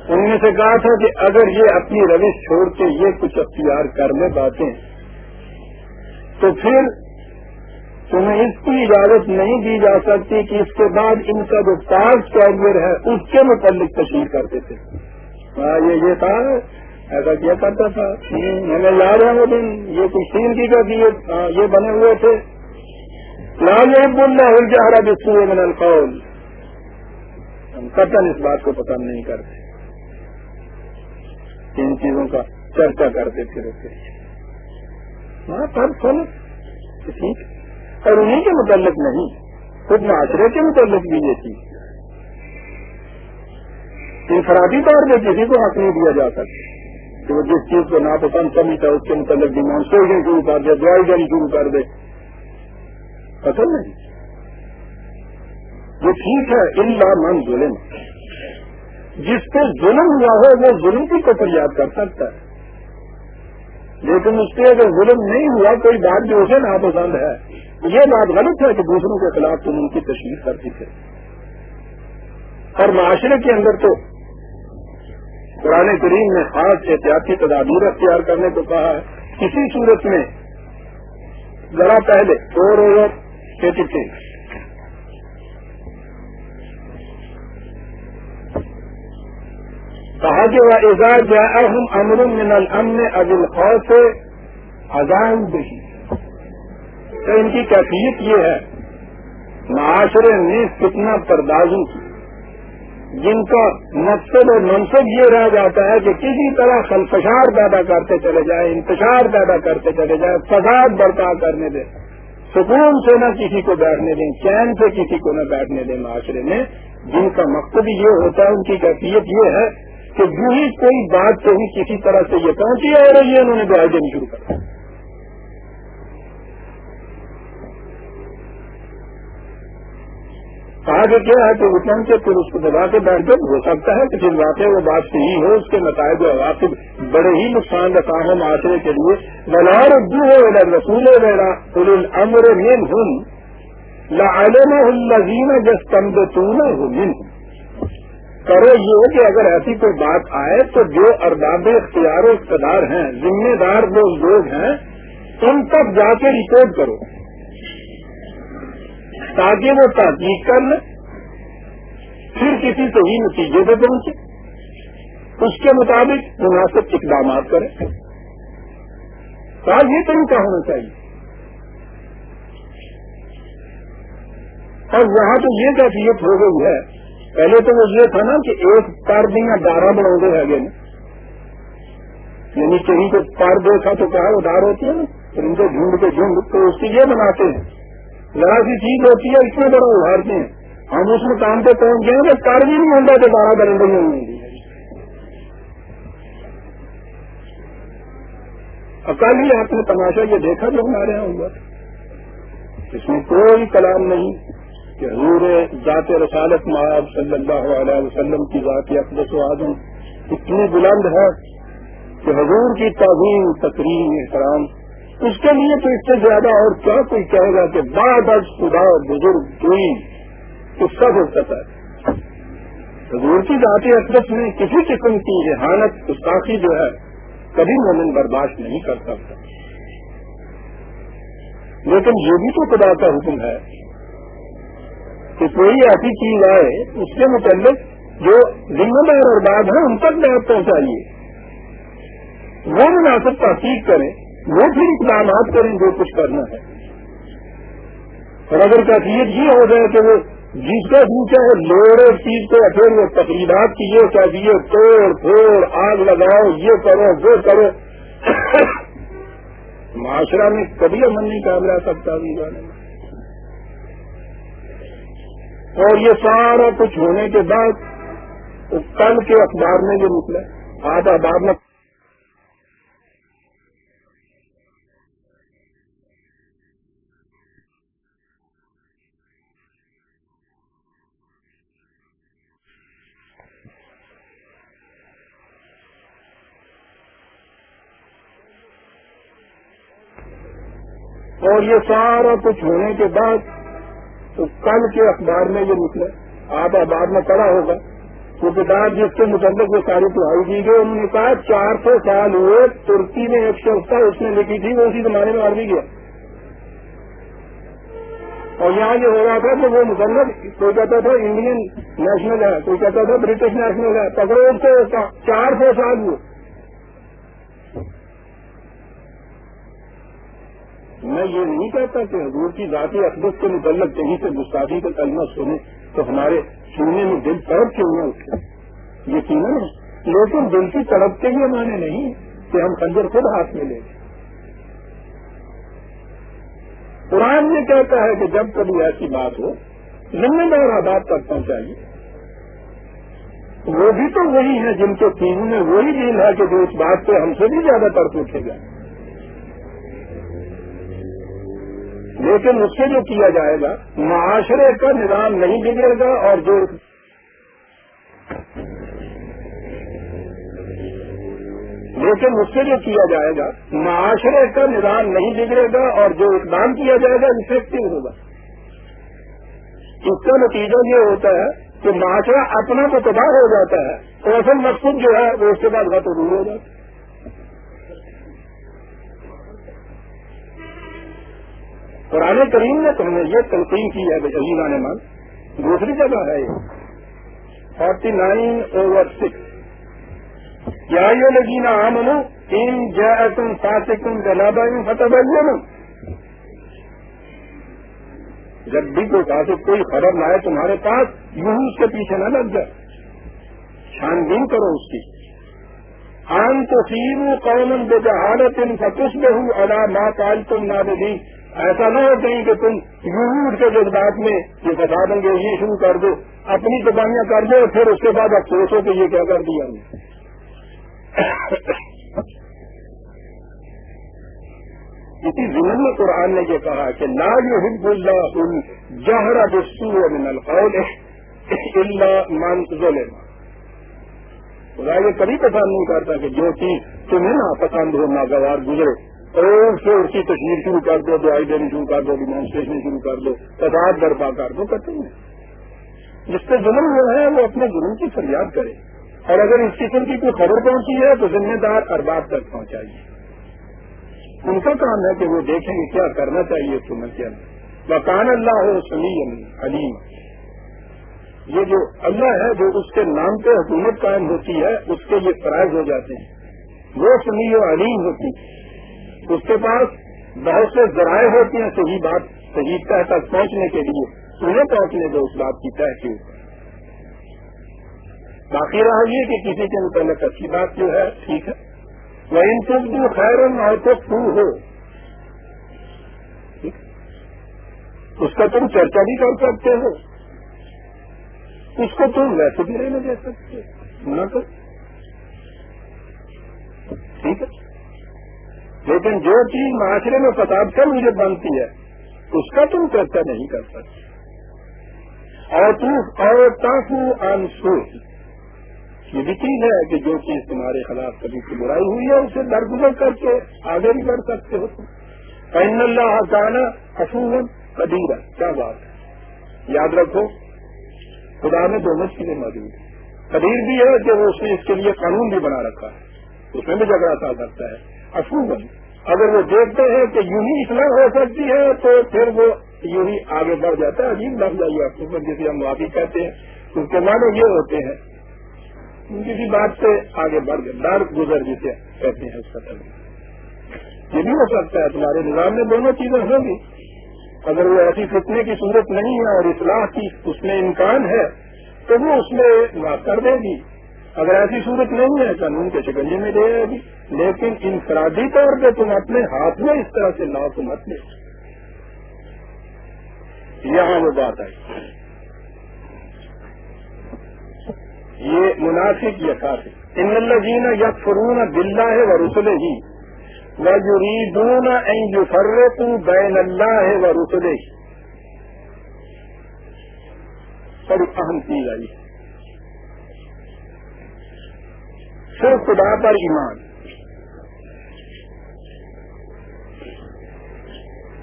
ان میں سے کہا تھا کہ اگر یہ اپنی روش چھوڑ کے یہ کچھ اختیار کر لے باتیں، تو پھر تمہیں اس کی اجازت نہیں دی جا سکتی کہ اس کے بعد ان کا جو پاس کیریئر ہے اس کے متعلق تشہیر کرتے تھے۔ ہاں یہ یہ تھا ایسا کیا کرتا تھا۔ ہمیں یاد ہے وہ دن۔ یہ کچھ تین کی کا ہاں، یہ بنے ہوئے تھے۔ لال اللہ الجہرا بسو من القول۔ ہم قطن اس بات کو پسند نہیں کرتے۔ ان چیزوں کا چرچا کرتے پھر ہاں سن ٹھیک اور انہیں کے متعلق نہیں، خود معاشرے کے متعلق بھی یہ چیز۔ انفرادی طور پہ کسی کو حق نہیں دیا جا سکتا کہ وہ جس چیز کو ناپسند سمجھتا ہے اس کے متعلق ڈیمانڈ سوچنا شروع کر دے دعائی دینی شروع کر دے۔ پسند نہیں۔ وہ ٹھیک ہے ان من ظلم۔ جس پہ ظلم ہوا ہو، وہ ظلم کی کو یاد کر سکتا ہے۔ لیکن اس پہ اگر ظلم نہیں ہوا، کوئی بات جو اسے ناپسند ہے۔ یہ بات غلط ہے کہ دوسروں کے خلاف تم ان کی تشہیر کرتی تھے۔ اور معاشرے کے اندر تو قرآن کریم نے خاص احتیاطی تدابیر اختیار کرنے کو کہا ہے۔ کسی صورت میں ذرا پہلے فور اوور ایٹی تھری کہا کہ وہ اعزاز اہم امر من الامن ابل خوف اذان دہی تو ان کی کیفیت یہ ہے، معاشرے میں کتنا پردازوں کی۔ جن کا مقصد اور منصب یہ رہ جاتا ہے کہ کسی طرح خلفشار پیدا کرتے چلے جائیں، انتشار پیدا کرتے چلے جائیں، فساد برپا کرنے دیں۔ سکون سے نہ کسی کو بیٹھنے دیں، چین سے کسی کو نہ بیٹھنے دیں معاشرے میں۔ جن کا مقصد یہ ہوتا ہے، ان کی کیفیت یہ ہے کہ جو ہی کوئی بات کہیں کسی طرح سے یہ پہنچی اور یہ انہوں نے دعائیں دینی شروع کر کہا کہ کیا ہے کہ اتن کے پھر اس کو دبا کے بیٹھ جب ہو سکتا ہے کہ جن باتیں وہ بات صحیح ہو، اس کے نتائج و بڑے ہی نقصان دہ ہوں معاشرے کے لیے۔ بلار اردو ہو رسول وغیرہ امر مین ہوں لالم الزین جس کمب کرو یہ کہ اگر ایسی کوئی بات آئے تو جو ارباب اختیار و اقتدار ہیں، ذمہ دار جو لوگ ہیں ان تک جا کے رپورٹ کرو۔ تاکہ وہ تحقیق کر لیں پھر کسی صحیح نتیجے پہ پہنچے۔ اس کے مطابق مناسب اقدامات کریں آج یہ طریقہ ہونا چاہیے۔ اور یہاں تو یہ کیفیت ہو گئی ہے۔ پہلے تو وہ یہ تھا نا کہ ایک پار دیا بارہ بنا ہے گے نا یعنی کہیں کو پار دیکھا تو کیا وہ دار ہوتی ہے نا۔ ان کو جھنڈ کے جھنڈ تو اس کی یہ بناتے ہیں۔ ذرا سی چیز ہوتی ہے اتنا بڑا ابھارتے ہیں۔ ہم اس میں کام پہ پہنچ گئے کہ کار بھی نہیں ہوتا تو بارہ درندے نہیں ہوں گی کل ہی آپ نے تماشا یہ دیکھا جو ہمارے یہاں ہوا اس میں کوئی کلام نہیں کہ حضور ذات رسالت معاب صلی اللہ علیہ وسلم کی ذات اقدس و اعظم اتنی بلند ہے کہ حضور کی تعظیم تقریم احترام اس کے لیے تو اس سے زیادہ اور کیا کوئی کہے گا کہ بعد از خدا بزرگ کوئی اس کا فرصت ہے۔ حضور کی ذات اقدس میں کسی قسم کی ذہانت گستاخی جو ہے، کبھی مومن برداشت نہیں کر سکتا۔ لیکن یہ بھی تو خدا کا حکم ہے کہ کوئی ایسی چیز آئے، اس کے متعلق جو ذمہ دار اور بات ہے ان تک بات پہنچائیے۔ وہ مناسب تحقیق کریں۔ وہ پھر اقدامات کریں جو کچھ کرنا ہے۔ اور اگر کیفیت یہ ہو جائے کہ وہ جس کا پوچھا ہے لوڑے چیز کو پھر وہ تقریبات کی یہ چاہیے توڑ، پھوڑ، آگ لگاؤ، یہ کرو، وہ کرو۔ معاشرہ میں کبھی امن نہیں کام رہ سکتا اور یہ سارا کچھ ہونے کے بعد کل کے اخبار میں جو نکلا آج آباد میں اور یہ سارا کچھ ہونے کے بعد تو کل کے اخبار میں یہ نکلا۔ آپ آباد میں پڑا ہوگا۔ وہ کتاب جس کے متعلق وہ ساری پڑھائی کی گئی، انہوں نے کہا چار سو سال ہوئے، ترکی میں ایک شخص تھا، اس نے لکھی تھی، وہ اسی زمانے میں بھی گیا اور یہاں یہ ہو رہا تھا کہ وہ مصنف کوئی کہتا تھا انڈین نیشنل ہے، کوئی کہتا تھا برٹش نیشنل ہے، پکڑو اس کو، چار سو سال ہوئے۔ میں یہ نہیں کہتا کہ حضور کی ذاتی اقدس کے متعلق کہیں سے گستاخی کا کلمہ سنیں تو ہمارے سننے میں دل تڑپ کیوں نہ اٹھے؟ یقیناً لیکن دل کی تڑپ کے ہی معنی نہیں کہ ہم خنجر خود ہاتھ میں لیں۔ قرآن یہ کہتا ہے کہ جب کبھی ایسی بات ہو ذمہ دار آباد تک پہنچائیے۔ وہ بھی تو وہی ہیں جن کے تین میں وہی دل ہے کہ جو اس بات پہ ہم سے بھی زیادہ ترک اٹھے گا لیکن اس سے جو کیا جائے گا، معاشرے کا نظام نہیں بگڑے گا اور جو لیکن اس سے جو کیا جائے گا، معاشرے کا نظام نہیں بگڑے گا اور جو اقدام کیا جائے گا افیکٹو ہوگا۔ اس کا نتیجہ یہ ہوتا ہے کہ معاشرہ اپنا تو تباہ ہو جاتا ہے، تو اصل مقصد جو ہے وہ اس کے بعد بہت دور ہو جاتا ہے۔ قرآن کریم نے تو ہمیں یہ تنقید کی ہے عزیزہ نے مان دوسری جگہ ہے یہ۔ Forty nine over six. کیا یہ لگی نا آمن ان جم فاسکم جنابا فتح جب بھی کوئی فاسق کوئی خبر لائے تمہارے پاس، یوں اس کے پیچھے نہ لگ جائے۔ چھان بین کرو اس کی۔ آن تو سیم قوم بے جہالت ان فتش میں ہوں ادا ماں پال تم نہ ایسا نہ ہو کہیں کہ تم یوں کے جذبات میں یہ بتا دیں گے، یہ شروع کر دو، اپنی قربانیاں کر دو، پھر اس کے بعد اب سوچو کہ یہ کیا کر دیا اسی ضمن میں قرآن نے یہ کہا کہ لا يحب اللہ جہر بالسوء من القول الا من ظلم۔ خدا یہ کبھی پسند نہیں کرتا کہ جو چیز تمہیں نا پسند ہو، ناگوار گزرے۔ اور سے اس کی تشہیر شروع کر دو دعائی دینی شروع کر دو ڈیمانسٹریشن شروع کر دو تضاد برپا کر دو کرتے ہیں جس پہ ظلم ہوا ہے، وہ اپنے ظلم کی فریاد کرے۔ اور اگر اس قسم کی کوئی خبر پہنچی ہے، تو ذمہ دار ارباب تک پہنچائیے۔ ان کا کام ہے کہ وہ دیکھیں گے کیا کرنا چاہیے تمہیں کیا مکان اللہ ہو سمی علیم۔ یہ جو اللہ ہے، جو اس کے نام پہ حکومت قائم ہوتی ہے، اس کے یہ فرائض ہو جاتے ہیں۔ وہ سمی و علیم ہوتی ہے اس کے پاس بہت سے ذرائع ہوتی ہیں صحیح بات، صحیح تہ تک پہنچنے کے لیے۔ انہیں پہنچنے دو اس بات کی طے کے باقی رہا یہ کہ کسی کے متعلق اچھی بات جو ہے؟ ٹھیک ہے۔ وہ ان تم جو خیر اور تو تو ہو اس کا تم چرچا بھی کر سکتے ہو۔ اس کو تم ویسے بھی رہنے دے سکتے۔ نہ کر ٹھیک ہے۔ لیکن جو چیز معاشرے میں فساد سے مجھے بنتی ہے، اس کا تم چرچا نہیں کر سکتے۔ اور تاخو انسو یہ بھی چیز ہے کہ جو چیز تمہارے خلاف کبھی کی برائی ہوئی ہے، اسے درگزر کر کے آگے بھی کر سکتے ہو تم۔ فین اللہ جانا حسوم قدیر کیا بات ہے؟ یاد رکھو، خدا میں دونوں چیزیں موجود ہیں۔ قدیر بھی ہے کہ وہ اس نے اس کے لیے قانون بھی بنا رکھا ہے۔ اس میں بھی جھگڑا سا سکتا ہے۔ اگر وہ دیکھتے ہیں کہ یوں ہی اصلاح ہو سکتی ہے، تو پھر وہ یوں ہی آگے بڑھ جاتا ہے، عجیب بڑھ جائیے آپ جسے ہم معافی کہتے ہیں۔ اس کے معنی یہ ہوتے ہیں۔ کسی بات سے آگے بڑھ گئے ڈر گزر جسے کہتے ہیں اس کا طرف یہ بھی ہو سکتا ہے تمہارے نظام میں دونوں چیزیں ہوں گی۔ اگر وہ ایسی فتنے کی صورت نہیں ہے اور اصلاح کی اس میں امکان ہے، تو وہ اس میں معاف کر دے گی۔ اگر ایسی صورت نہیں ہے، قانون کے شکنجے میں دے گی۔ لیکن انفرادی طور پہ تم اپنے ہاتھ میں اس طرح سے لاؤ تو مت لے۔ یہاں وہ بات آئی۔ یہ مناسب یا کافی ان الجین یا فرون بلّہ ہے وہ رسلے ہی وہ یریدون این جو بین اللہ ہے وہ رسلے ہی بڑی اہم چیز آئی۔ ہے صرف خدا پر ایمان۔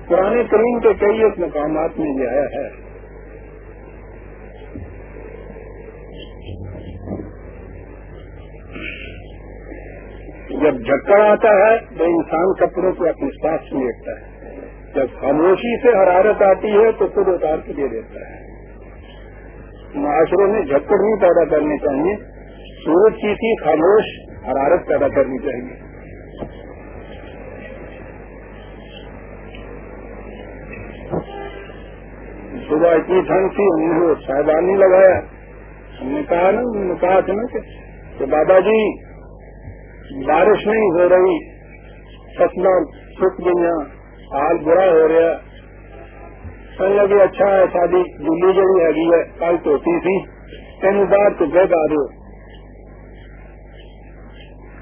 پرانے کریم کے کئی ایک مقامات میں یہ آیا ہے۔ جب جھکڑ آتا ہے تو انسان کپڑوں کو اپنے ساتھ سمیٹتا ہے۔ جب خاموشی سے حرارت آتی ہے تو خود اتار کے دے دیتا ہے۔ معاشرے میں جھکڑ نہیں پیدا کرنے چاہیے۔ سورج کی تھی، خاموش حرارت پیدا کرنی چاہیے۔ صبح اتنی ٹھنڈ تھی ہم نے وہ لگایا۔ ہم نے کہا نا، انہوں نے کہا تھا نا کہ بابا جی بارش نہیں ہو رہی۔ فصلیں سکھ گئی حال برا ہو رہا۔ سن لگے اچھا ہے شادی، دلی جڑی ہے، کل توتی تھی۔ تین بار تو گئے آ رہے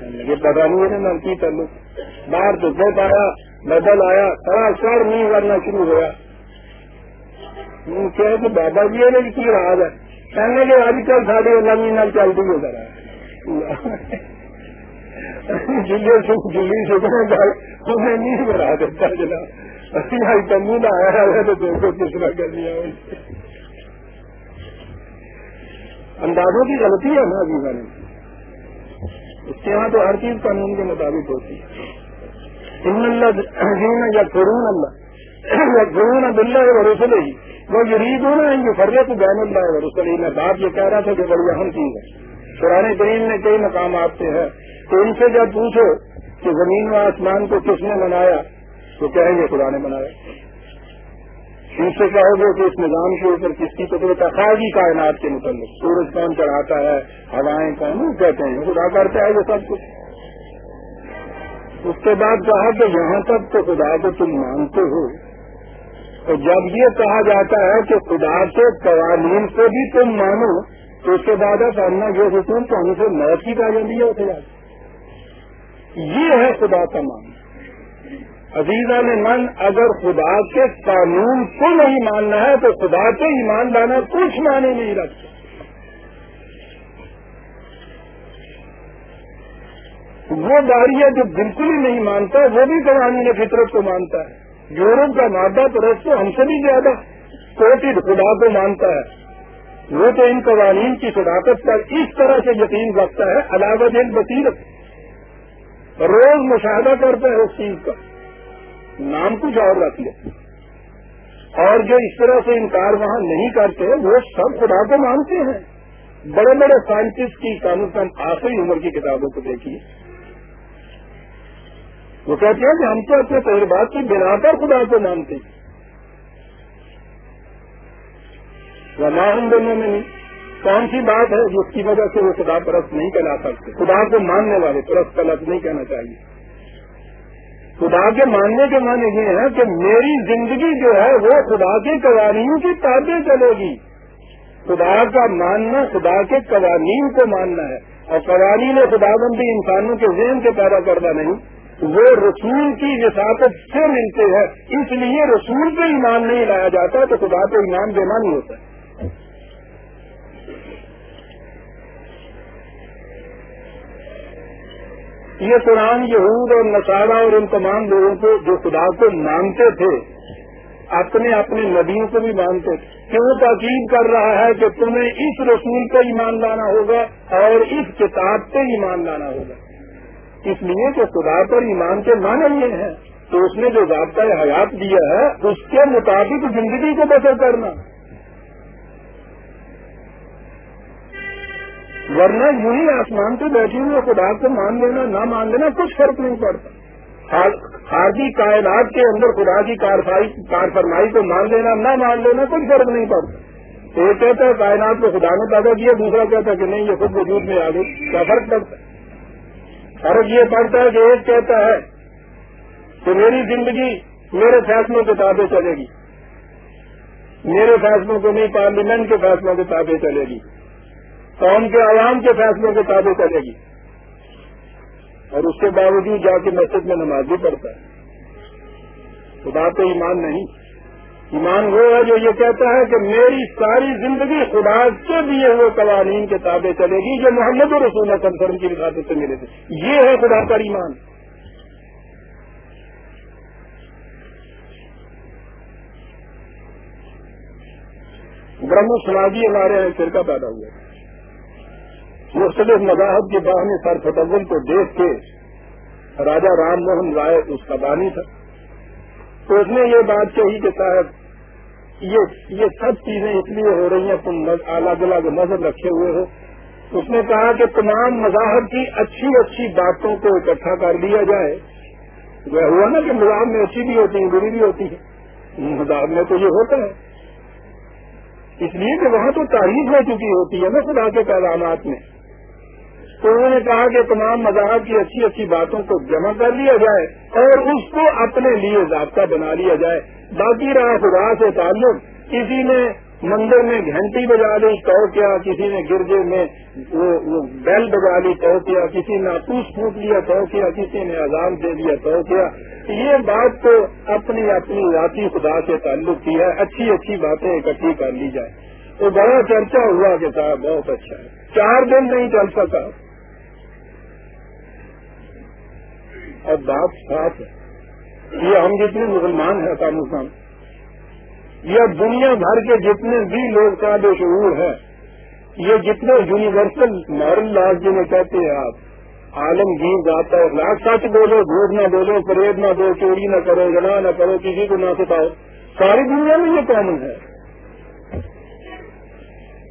یہ پتا نہیں ہے نا کی تعلق باہر تو بہت آیا، بدل آیا سڑا سر نہیں کرنا شروع ہوا۔ کہ بابا جی نے جی، کی راز ہے؟ کہنے کے آج کل ساری لمبی نال چلتی ہو کر جلے جلی سکھنے گل انہیں نہیں بنا دیتا جناب۔ اچھی تمبو نہ آیا ہے تو دو کو کس طرح کر دیا اندازوں کی غلطی ہے نا ابھی میں نے اس کے یہاں تو ہر چیز قانون کے مطابق ہوتی ہے۔ ان اللہ یا قرون اللہ، یا قرون بلّہ ہے رسول ہی وہ یریب ہونا ہے یہ فرق بین اللہ ہے رسول میں بات یہ کہہ رہا تھا کہ بڑی اہم چیز ہے۔ قرآن کریم میں کئی مقامات سے ہے۔ تو ان سے جب پوچھو کہ زمین و آسمان کو کس نے بنایا، تو کہیں گے قرآن نے بنایا۔ ان سے کہو گے کہ اس نظام کے اوپر کس کی قدرت خاصی کائنات کے متعلق؟ سورج کون چڑھاتا ہے، ہوائیں کون کہتے ہیں۔ خدا کرتا ہے یہ سب کچھ۔ اس کے بعد کہا کہ یہاں تک تو خدا کو تم مانتے ہو۔ تو جب یہ کہا جاتا ہے کہ خدا کے قوانین سے بھی تم مانو، تو اس کے بعد سامنا جو حکومت تو ہم سے موت کی پا جاتی ہے یہ ہے خدا کا مان عزیزہ نے من، اگر خدا کے قانون کو نہیں ماننا ہے تو خدا کے ایمان لانا کچھ معنی نہیں رکھتا۔ وہ داڑیا جو بالکل ہی نہیں مانتا، وہ بھی قوانین فطرت کو مانتا ہے۔ یورپ کا مادہ پرست تو ہم سے بھی زیادہ کوٹی خدا کو مانتا ہے۔ وہ تو ان قوانین کی صداقت پر اس طرح سے یقین رکھتا ہے، علاوہ دین بصیرت۔ روز مشاہدہ کرتا ہے اس چیز کا۔ نام کچھ اور رکھ لے۔ اور جو اس طرح سے انکار وہاں نہیں کرتے، وہ سب خدا کو مانتے ہیں۔ بڑے بڑے سائنٹسٹ کی کم از کم آخری عمر کی کتابوں کو دیکھیے۔ وہ کہتے ہیں کہ ہم تو اپنے تجربات کی بنا پر خدا کو مانتے ہیں۔ وہ ہم دونوں میں نہیں۔ کون سی بات ہے جس کی وجہ سے وہ خدا پرست نہیں کہلا سکتے؟ خدا کو ماننے والے پرست لفظ نہیں کہنا چاہیے۔ خدا کے ماننے کے معنی یہ ہے کہ میری زندگی جو ہے وہ خدا کے قوانین کی تابع چلے گی۔ خدا کا ماننا خدا کے قوانین کو ماننا ہے۔ اور قوانین خدا بندی انسانوں کے ذہن کے پیدا کرنا نہیں۔ وہ رسول کی وساطت سے ملتے ہیں۔ اس لیے رسول پہ ایمان نہیں لایا جاتا تو خدا پہ ایمان دینا نہیں ہوتا۔ یہ قرآن یہود اور نصارہ اور ان تمام لوگوں کو جو خدا کو مانتے تھے، اپنے اپنے ندیوں کو بھی مانتے تھے۔ کیوں تاکید کر رہا ہے کہ تمہیں اس رسول پہ ایمان لانا ہوگا اور اس کتاب پہ ایمان لانا ہوگا۔ اس لیے کہ خدا پر ایمان کے معنی یہ ہیں۔ تو اس نے جو ضابطۂ حیات دیا ہے، اس کے مطابق زندگی کو بسر کرنا۔ ورنہ یوں ہی آسمان پہ بیٹھی ہوئے خدا کو مان لینا، نہ مان لینا، کچھ فرق نہیں پڑتا۔ حاضی کائنات کے اندر خدا کی کار فرمائی کو مان لینا، نہ مان لینا، کچھ فرق نہیں پڑتا۔ ایک کہتا ہے، کائنات کو خدا نے پیدا کیا، دوسرا کہتا ہے کہ نہیں، یہ خود وجود میں آ گئی۔ کیا فرق پڑتا ہے؟ فرق یہ پڑتا ہے کہ ایک کہتا ہے کہ میری زندگی میرے فیصلوں کے تابع چلے گی۔ میرے فیصلوں کو نہیں، پارلیمنٹ کے فیصلوں کے تابع چلے گی۔ قوم کے عوام کے فیصلوں کے تابع کرے گی۔ اور اس کے باوجود جا کے مسجد میں نماز بھی پڑھتا ہے۔ خدا تو ایمان نہیں۔ ایمان وہ ہے جو یہ کہتا ہے کہ میری ساری زندگی خدا کے دیے ہوئے قوانین کے تابع چلے گی جو محمد رسول کنفرم کی رفاظت سے ملے تھے۔ یہ ہے خدا کا ایمان۔ برہم سماجی ہمارے یہاں فرقہ پیدا ہوا مختلف مذاہب کے باہمی سرفتول کو دیکھ کے راجا رام موہن رائے اس کا بانی تھا۔ تو اس نے یہ بات کہی کہ صاحب، یہ سب چیزیں اس لیے ہو رہی ہیں، تم الگ الگ مذہب رکھے ہوئے ہو۔ اس نے کہا کہ تمام مذاہب کی اچھی اچھی باتوں کو اکٹھا کر دیا جائے۔ وہ ہوا نا کہ مذاہب میں اچھی بھی ہوتی ہیں، بری بھی ہوتی ہے مذاہب میں تو یہ ہوتا ہے۔ اس لیے کہ وہاں تو تعریف ہو چکی ہوتی ہے نا خدا کے پیغامات میں۔ تو انہوں نے کہا کہ تمام مذاہب کی اچھی اچھی باتوں کو جمع کر لیا جائے اور اس کو اپنے لیے ضابطہ بنا لیا جائے۔ باقی رہا خدا سے تعلق۔ کسی نے مندر میں گھنٹی بجا لی تو کیا۔ کسی نے گرجے میں وہ بیل بجا لی تو کیا۔ کسی نے آپوس پھونک لیا تو کیا۔ کسی نے اذان دے دیا تو کیا۔ یہ بات تو اپنی اپنی ذاتی خدا سے تعلق کی ہے۔ اچھی اچھی باتیں اکٹھی کر لی جائے تو بڑا چرچا ہوا کہ صاحب، بہت اچھا ہے۔ چار دن نہیں چل سکا۔ اور بات صاف ہے۔ یہ ہم جتنے مسلمان ہیں کا مسلمان یہ دنیا بھر کے جتنے بھی لوگ کا جو شعور ہے یہ جتنے یونیورسل مارل لاس جنہیں کہتے ہیں آپ عالمگیر جاتا ہے لاکھ سچ بولو، جھوٹ نہ بولو پریڈ نہ دو چوری نہ کرو گنا نہ کرو، کسی کو نہ ستاؤ، ساری دنیا میں یہ کامن ہے۔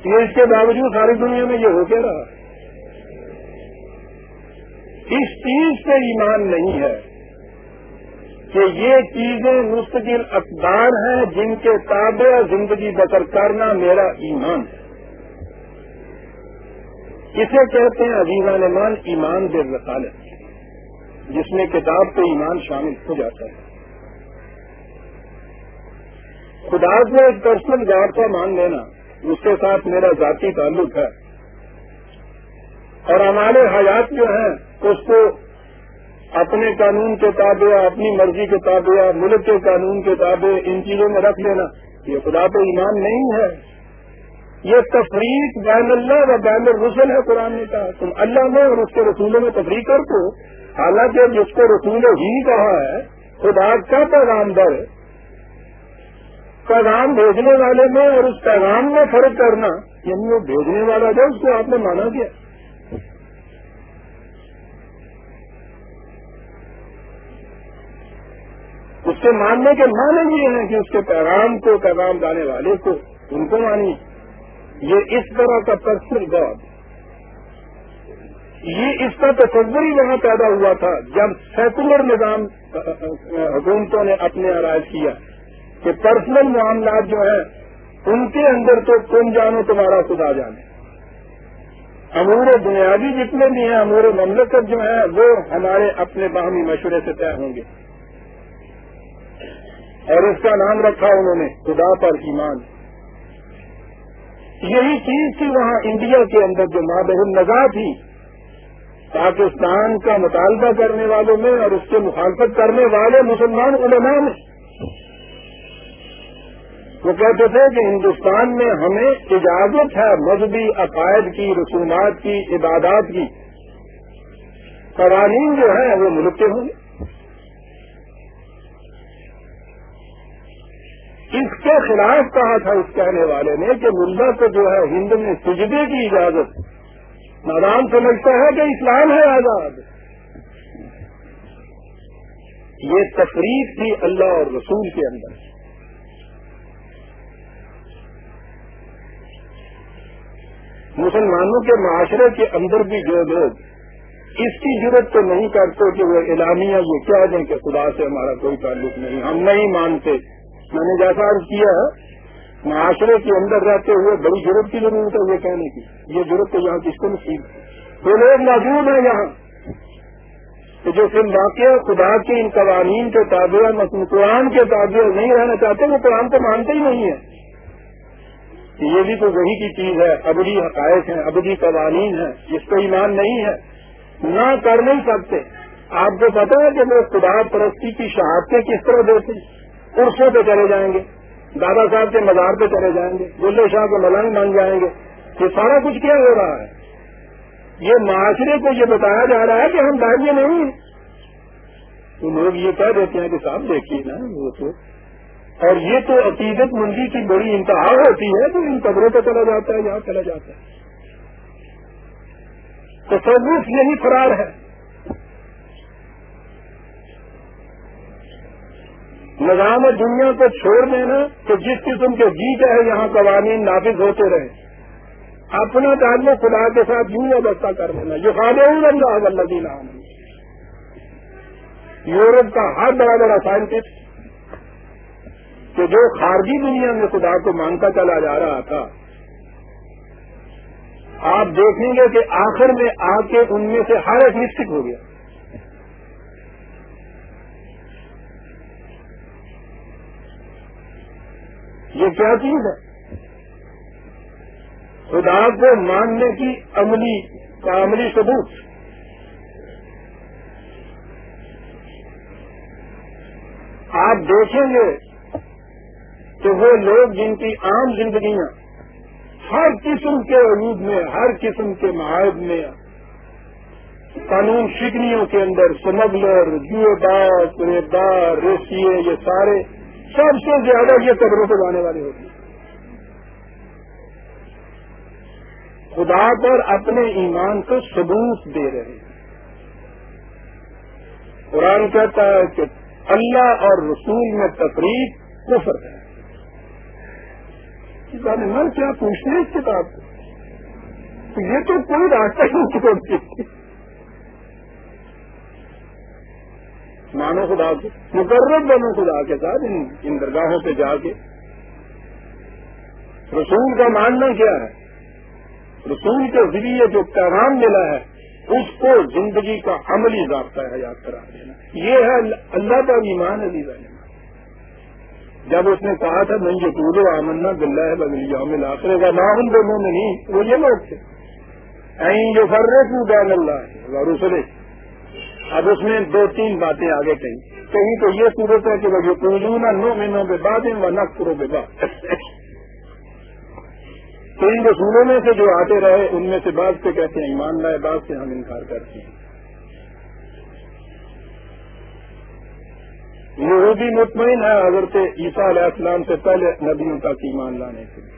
یہ اس کے باوجود ساری دنیا میں یہ ہو کے رہا؟ اس چیز سے ایمان نہیں ہے کہ یہ چیزیں مستقل اقدار ہیں جن کے تابع زندگی بسر کرنا میرا ایمان ہے۔ اسے کہتے ہیں عظیمان مان ایمان دل رسالت جس میں کتاب پہ ایمان شامل ہو جاتا ہے۔ خدا کو ایک پرسنل گاڑ کا مان لینا، اس کے ساتھ میرا ذاتی تعلق ہے۔ اور ہمارے حیات جو ہیں اس کو اپنے قانون کے تابع، اپنی مرضی کے تابع، ملک کے قانون کے تابع، ان چیزوں میں رکھ لینا۔ یہ خدا تو ایمان نہیں ہے۔ یہ تفریق بین اللہ و بین الرسل ہے قرآن نے کہا۔ تم اللہ میں اور اس کے رسولوں میں تفریح کر کو حالانکہ جس کو رسول ہی کہا ہے، خدا کا پیغام در پیغام بھیجنے والے میں اور اس پیغام میں فرق کرنا یعنی وہ بھیجنے والا جو اس کو آپ نے مانا کیا۔ اس کے ماننے کے معنی یہ ہیں کہ اس کے پیغام کو، پیغام لانے والے کو ان کو مانی۔ یہ اس طرح کا پرسنل گاڈ یہ اس کا تصور ہی وہاں پیدا ہوا تھا جب سیکولر نظام، حکومتوں نے اپنے آراج کیا کہ پرسنل معاملات جو ہیں، ان کے اندر تو تم جانو، تمہارا خدا جانے۔ امور بنیادی جتنے بھی ہیں، امور مملکت جو ہیں، وہ ہمارے اپنے باہمی مشورے سے طے ہوں گے۔ اور اس کا نام رکھا انہوں نے، خدا پر ایمان۔ یہی چیز تھی وہاں انڈیا کے اندر جو مادہ نگاہ تھی۔ پاکستان کا مطالبہ کرنے والوں میں اور اس سے مخالفت کرنے والے مسلمان علماء میں۔ وہ کہتے تھے کہ ہندوستان میں ہمیں اجازت ہے مذہبی عقائد کی، رسومات کی، عبادات کی۔ قوانین جو ہیں وہ ملک کے ہوں گے۔ اس کے خلاف کہا تھا اس کہنے والے نے کہ ملا کو جو ہے ہند میں سجدے کی اجازت نادام سمجھتا ہے کہ اسلام ہے آزاد۔ یہ تقریب تھی اللہ اور رسول کے اندر۔ مسلمانوں کے معاشرے کے اندر بھی جو لوگ اس کی ضرورت تو نہیں کرتے کہ وہ اعلامیہ یہ کیا دیں کہ خدا سے ہمارا کوئی تعلق نہیں، ہم نہیں مانتے۔ میں نے جیسا عرض کیا ہے معاشرے کے اندر رہتے ہوئے بڑی ضرورت کی ضرورت ہے یہ کہنے کی۔ یہ ضرورت تو یہاں کس کو نصیب وہ لوگ موجود ہیں یہاں۔ کہ جو پھر واقع خدا کے ان قوانین کے تابع قرآن کے تابع نہیں رہنا چاہتے، وہ قرآن کو مانتے ہی نہیں ہے یہ بھی تو وہی کی چیز ہے، ابدی حقائق ہیں، ابدی قوانین ہیں، جس کو ایمان نہیں ہے۔ نہ کر نہیں سکتے۔ آپ کو پتا ہے کہ وہ خدا پرستی کی شہادتیں کس طرح دیتے ہیں؟ کرسوں پہ چلے جائیں گے دادا صاحب کے مزار پہ چلے جائیں گے گلے شاہ کے ملنگ بن جائیں گے۔ یہ سارا کچھ کیا ہو رہا ہے؟ یہ معاشرے کو یہ بتایا جا رہا ہے کہ ہم دائیں نہیں ہیں۔ تو لوگ یہ کہہ دیتے ہیں کہ صاحب دیکھیے نا، وہ تو اور یہ تو عقیدت مندی کی بڑی انتہا ہوتی ہے، تو ان قبروں پہ چلا جاتا ہے، یہاں چلا جاتا ہے۔ تصوف یہی فرار ہے۔ نظام دنیا کو چھوڑ دینا تو جس قسم کے جی چاہے یہاں قوانین نافذ ہوتے رہے اپنا تعلق خدا کے ساتھ یوں وابستہ کر دینا۔ جو خاص اللہ اللہ نام یورپ کا ہر بڑا بڑا سائنٹسٹ کہ جو خارجی دنیا میں خدا کو مانتا چلا جا رہا تھا۔ آپ دیکھیں گے کہ آخر میں آ کے ان میں سے ہر ایک مسٹک ہو گیا۔ یہ کیا چیز ہے؟ خدا کو ماننے کی عملی کا عملی ثبوت۔ آپ دیکھیں گے کہ وہ لوگ جن کی عام زندگیاں ہر قسم کے وجود میں، ہر قسم کے معاہد میں، قانون شکنیوں کے اندر، سمگلر جیو دار دار ریسیے یہ سارے سب سے زیادہ یہ قبروں پہ جانے والی ہوتی ہے۔ خدا پر اپنے ایمان کو ثبوت دے رہے ہیں۔ قرآن کہتا ہے کہ اللہ اور رسول میں تقریب کفر ہے۔ من کیا پوچھتے اس کتاب کو؟ یہ تو کوئی راستہ نہیں چھوڑتی۔ مانو خدا کو مقرر بنو خدا کے ساتھ ان درگاہوں پہ جا کے۔ رسول کا ماننا کیا ہے؟ رسول کے ذریعے جو پیغام ملا ہے، اس کو زندگی کا عملی ضابطہ ہے، یاد کرا دینا۔ یہ ہے اللہ کا ایمان علی جب اس نے کہا تھا نہیں جو ٹولو آمنا بلّہ ہے بدلی میں کا نام ان دونوں نہیں وہ یہ لوگ تھے۔ جو فرے کیوں بین اللہ ہے رسلے اب اس میں دو تین باتیں آگے کہیں۔ کہیں تو یہ صورت ہے کہ وہ جو نو مہینوں کے بعد وہ نقصروں کے بعد تو ان رسولوں میں سے جو آتے رہے، ان میں سے بعض سے کہتے ہیں، ایمان لائے، بعض سے ہم انکار کرتے ہیں۔ یہودی مطمئن ہے، حضرت عیسیٰ علیہ السلام سے پہلے نبیوں تک ایمان لانے کے لیے۔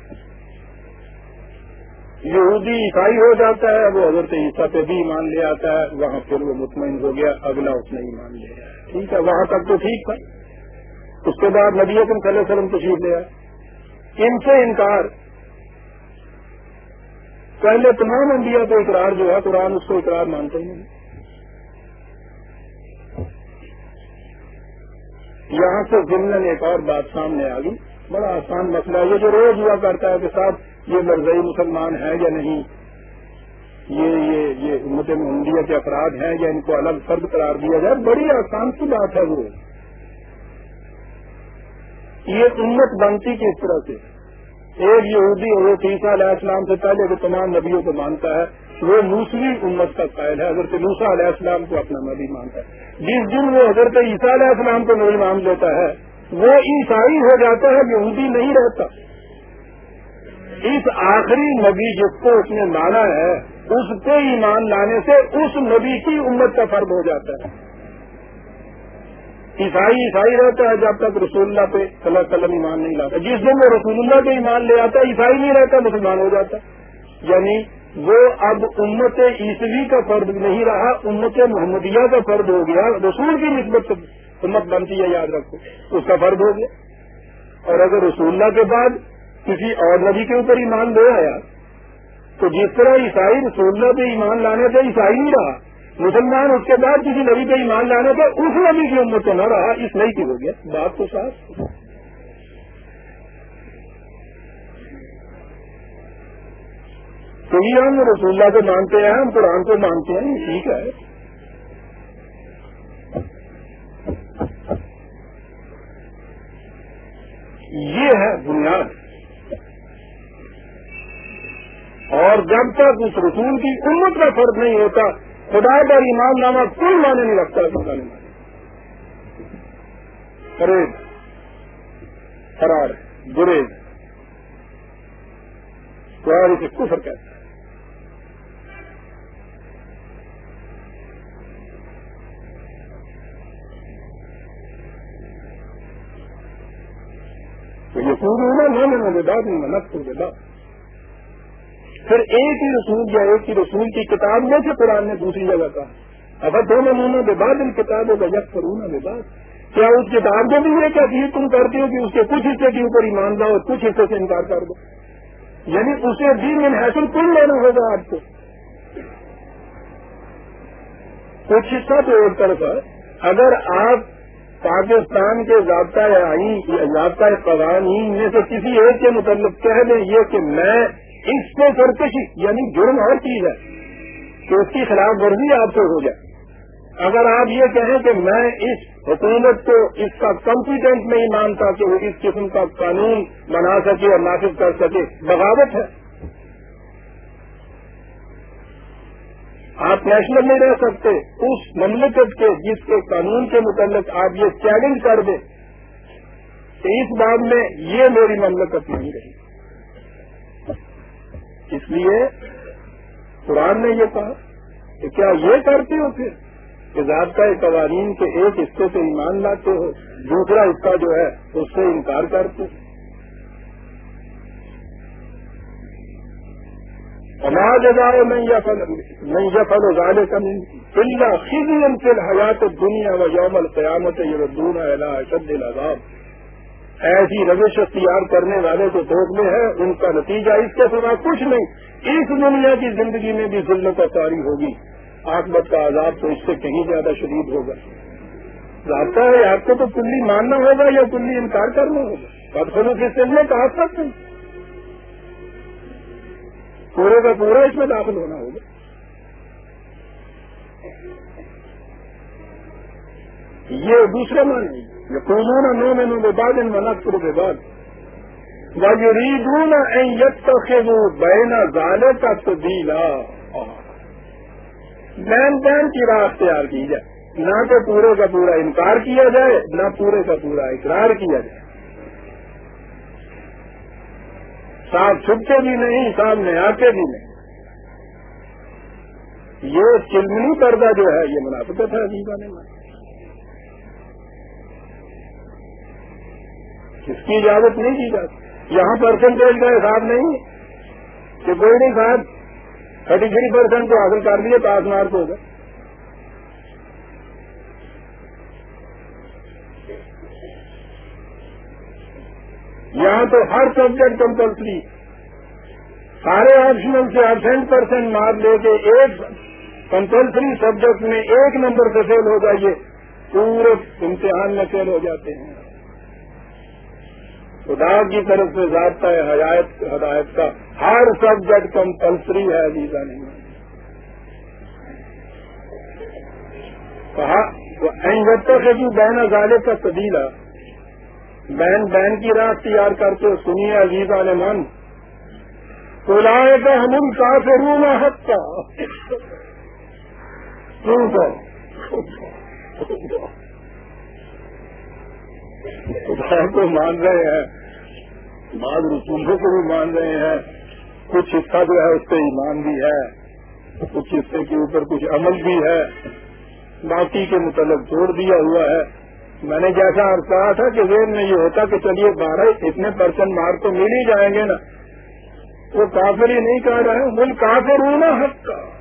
یہودی عیسائی ہو جاتا ہے، وہ حضرت عیسیٰ پہ بھی ایمان لے آتا ہے، وہاں پھر وہ مطمئن ہو گیا، اگلا اس نے ایمان لے آیا۔ ٹھیک ہے، وہاں تک تو ٹھیک تھا۔ اس کے بعد نبی اکم صلی اللہ علیہ وسلم تشریف لے آئے۔ ان سے انکار۔ پہلے تمام انبیاء کو اقرار جو ہے، قرآن اس کو اقرار مانتے ہیں۔ یہاں سے ضمن ایک اور بات سامنے آ گئی۔ بڑا آسان مسئلہ یہ جو روز ہوا کرتا ہے کہ صاحب یہ مرضی مسلمان ہے یا نہیں؟ یہ یہ یہ امت محمدیہ کے افراد ہیں یا ان کو الگ فرد قرار دیا جائے؟ بڑی آسان کی بات ہے وہ۔ یہ امت بنتی کس طرح سے؟ ایک یہودی وہ تیسا علیہ السلام سے پہلے جو تمام نبیوں کو مانتا ہے، وہ موسمی امت کا قائل ہے، حضرت موسا علیہ السلام کو اپنا نبی مانتا ہے۔ جس دن وہ حضرت عیسیٰ علیہ السلام کو نبی مان لیتا ہے، وہ عیسائی ہو جاتا ہے، یہودی نہیں رہتا۔ اس آخری نبی جس کو اس نے مانا ہے، اس کو ایمان لانے سے اس نبی کی امت کا فرق ہو جاتا ہے۔ عیسائی عیسائی رہتا ہے جب تک رسول اللہ پہ صلی اللہ علیہ وسلم ایمان نہیں لاتا۔ جس دن وہ رسول اللہ پہ ایمان لے آتا ہے عیسائی نہیں رہتا، مسلمان ہو جاتا۔ یعنی وہ اب امت عیسوی کا فرد نہیں رہا، امت محمدیہ کا فرد ہو گیا، رسول کی نسبت امت بنتی ہے، یاد رکھو، اس کا فرد ہو گیا۔ اور اگر رسول اللہ کے بعد کسی اور نبی کے اوپر ایمان لے آیا۔ تو جس طرح عیسائی رسول اللہ پہ ایمان لانے سے عیسائی نہیں رہا، مسلمان اس کے بعد کسی نبی پہ ایمان لانے کا اس نبی کی امت تو نہ رہا، اس نئی کی ہو گیا۔ بات تو ساتھ۔ تو یہ ہم رسول اللہ کو مانتے ہیں، ہم قرآن کو مانتے ہیں ٹھیک ہے۔ یہ ہے بنیاد۔ اور جب تک اس رسول کی امت کا فرق نہیں ہوتا، خدا کا ایمان نامہ کوئی مانے نہیں رکھتا ہے نہیں فریب، فرار، گریز۔ قرآن اسے کفر کہتا ہے تو یہ پورے ہونا میں نے بات نہیں میں نقص کے بعد۔ پھر ایک ہی رسول یا ایک ہی رسول کی کتاب میں سے قرآن نے دوسری جگہ کہا اگر دو مہینوں کے بعد ان کتابوں کا یک کروں کے بعد۔ کیا اس کتاب کو بھی یہ کہتی ہے تم کرتے ہو کہ اس کے کچھ حصے کے اوپر ایمان لاؤ اور کچھ حصے سے انکار کر دو؟ یعنی اسے بھی من حاصل کل لینا ہوگا آپ کو۔ کچھ حصہ تو ایک طرف ہے۔ اگر آپ پاکستان کے ضابطۂ آئین ضابطۂ قوانین میں سے کسی ایک کے متعلق کہہ دیں یہ کہ میں اس سے سرکشی یعنی جرم ہر چیز ہے، کہ اس کی خلاف ورزی آپ سے ہو جائے۔ اگر آپ یہ کہیں کہ میں اس حکومت کو اس کا کمپیٹنٹ نہیں مانتا کہ وہ اس قسم کا قانون بنا سکے اور نافذ کر سکے، بغاوت ہے۔ آپ نیشنل نہیں رہ سکتے، اس مملکت کے جس کے قانون کے متعلق آپ یہ چیلنج کر دیں کہ اس بات میں یہ میری مملکت نہیں رہی۔ اس لیے قرآن نے یہ کہا کہ کیا یہ کرتے ہو پھر کہ ضابطہ قوانین کے ایک حصے سے ایمان لاتے ہو، دوسرا حصہ جو ہے اس سے انکار کرتے سماج ادارے میں یا فل میں یا فل ازالے کا نہیں دنیا و یوم القیامت یہ دون شد العذاب۔ ایسی روش اختیار کرنے والے جو میں ہے ان کا نتیجہ اس کے سوا کچھ نہیں۔ اس دنیا کی زندگی میں بھی ذلت و تاری ہوگی۔ آکمت کا عذاب تو اس سے کہیں زیادہ شدید ہوگا۔ ضابطہ ہے، آپ کو تو کلی ماننا ہوگا یا کلی انکار کرنا ہوگا؟ پرسنوں کے سلسلے کہا سکتے پورے کا پورا اس میں داخل ہونا ہوگا۔ یہ دوسرے معنی یقینون نو میں نو بعد ان منقر کے بعد وجریدون ان یتخذوا بین ذالک تبدیلا بین بین کی راہ اختیار کی جائے. نہ تو پورے کا پورا انکار کیا جائے، نہ پورے کا پورا اقرار کیا جائے. صاف چھپتے بھی نہیں، سامنے آتے بھی نہیں. یہ چلمنی پردہ جو ہے، یہ منافقت ہے عجیب آنے میں اس کی اجازت نہیں دی جاتی۔ یہاں پرسنٹیج کا حساب نہیں کہ کوئی نہیں صاحب تھرٹی تھری پرسینٹ تو حاصل کر لیے، پاس مارک ہوگا یہاں تو ہر سبجیکٹ کمپلسری سارے آپشنل سے ابسینٹ پرسینٹ مارک لے کے ایک کمپلسری سبجیکٹ میں ایک نمبر سے فیل ہو جائیے، پورے امتحان میں فیل ہو جاتے ہیں۔ خدا کی طرف سے ضابطہ ہے، ہدایت ہدایت کا۔ ہر سبجیکٹ کمپلسری ہے ویزا نہیں کہا تو سے بھی بین ازالے کا سبیلا بین بین کی راہ تیار کرتے سنیے عزیز عالمان تو لائے کا ہم ان کا سے رونا حق کا خدا کو مان رہے ہیں۔ بعض رسوموں کو بھی مان رہے ہیں۔ کچھ حصہ جو ہے اس پہ ایمان بھی ہے، کچھ حصے کے اوپر کچھ عمل بھی ہے۔ باقی کے متعلق چھوڑ دیا ہوا ہے۔ میں نے جیسا کہا تھا کہ ذہن میں یہ ہوتا کہ چلیے بارہ اتنے پرسنٹ مارک تو مل ہی جائیں گے نا۔ وہ کافر ہی نہیں کہہ رہے ہیں ملک کافر ہونا حق کا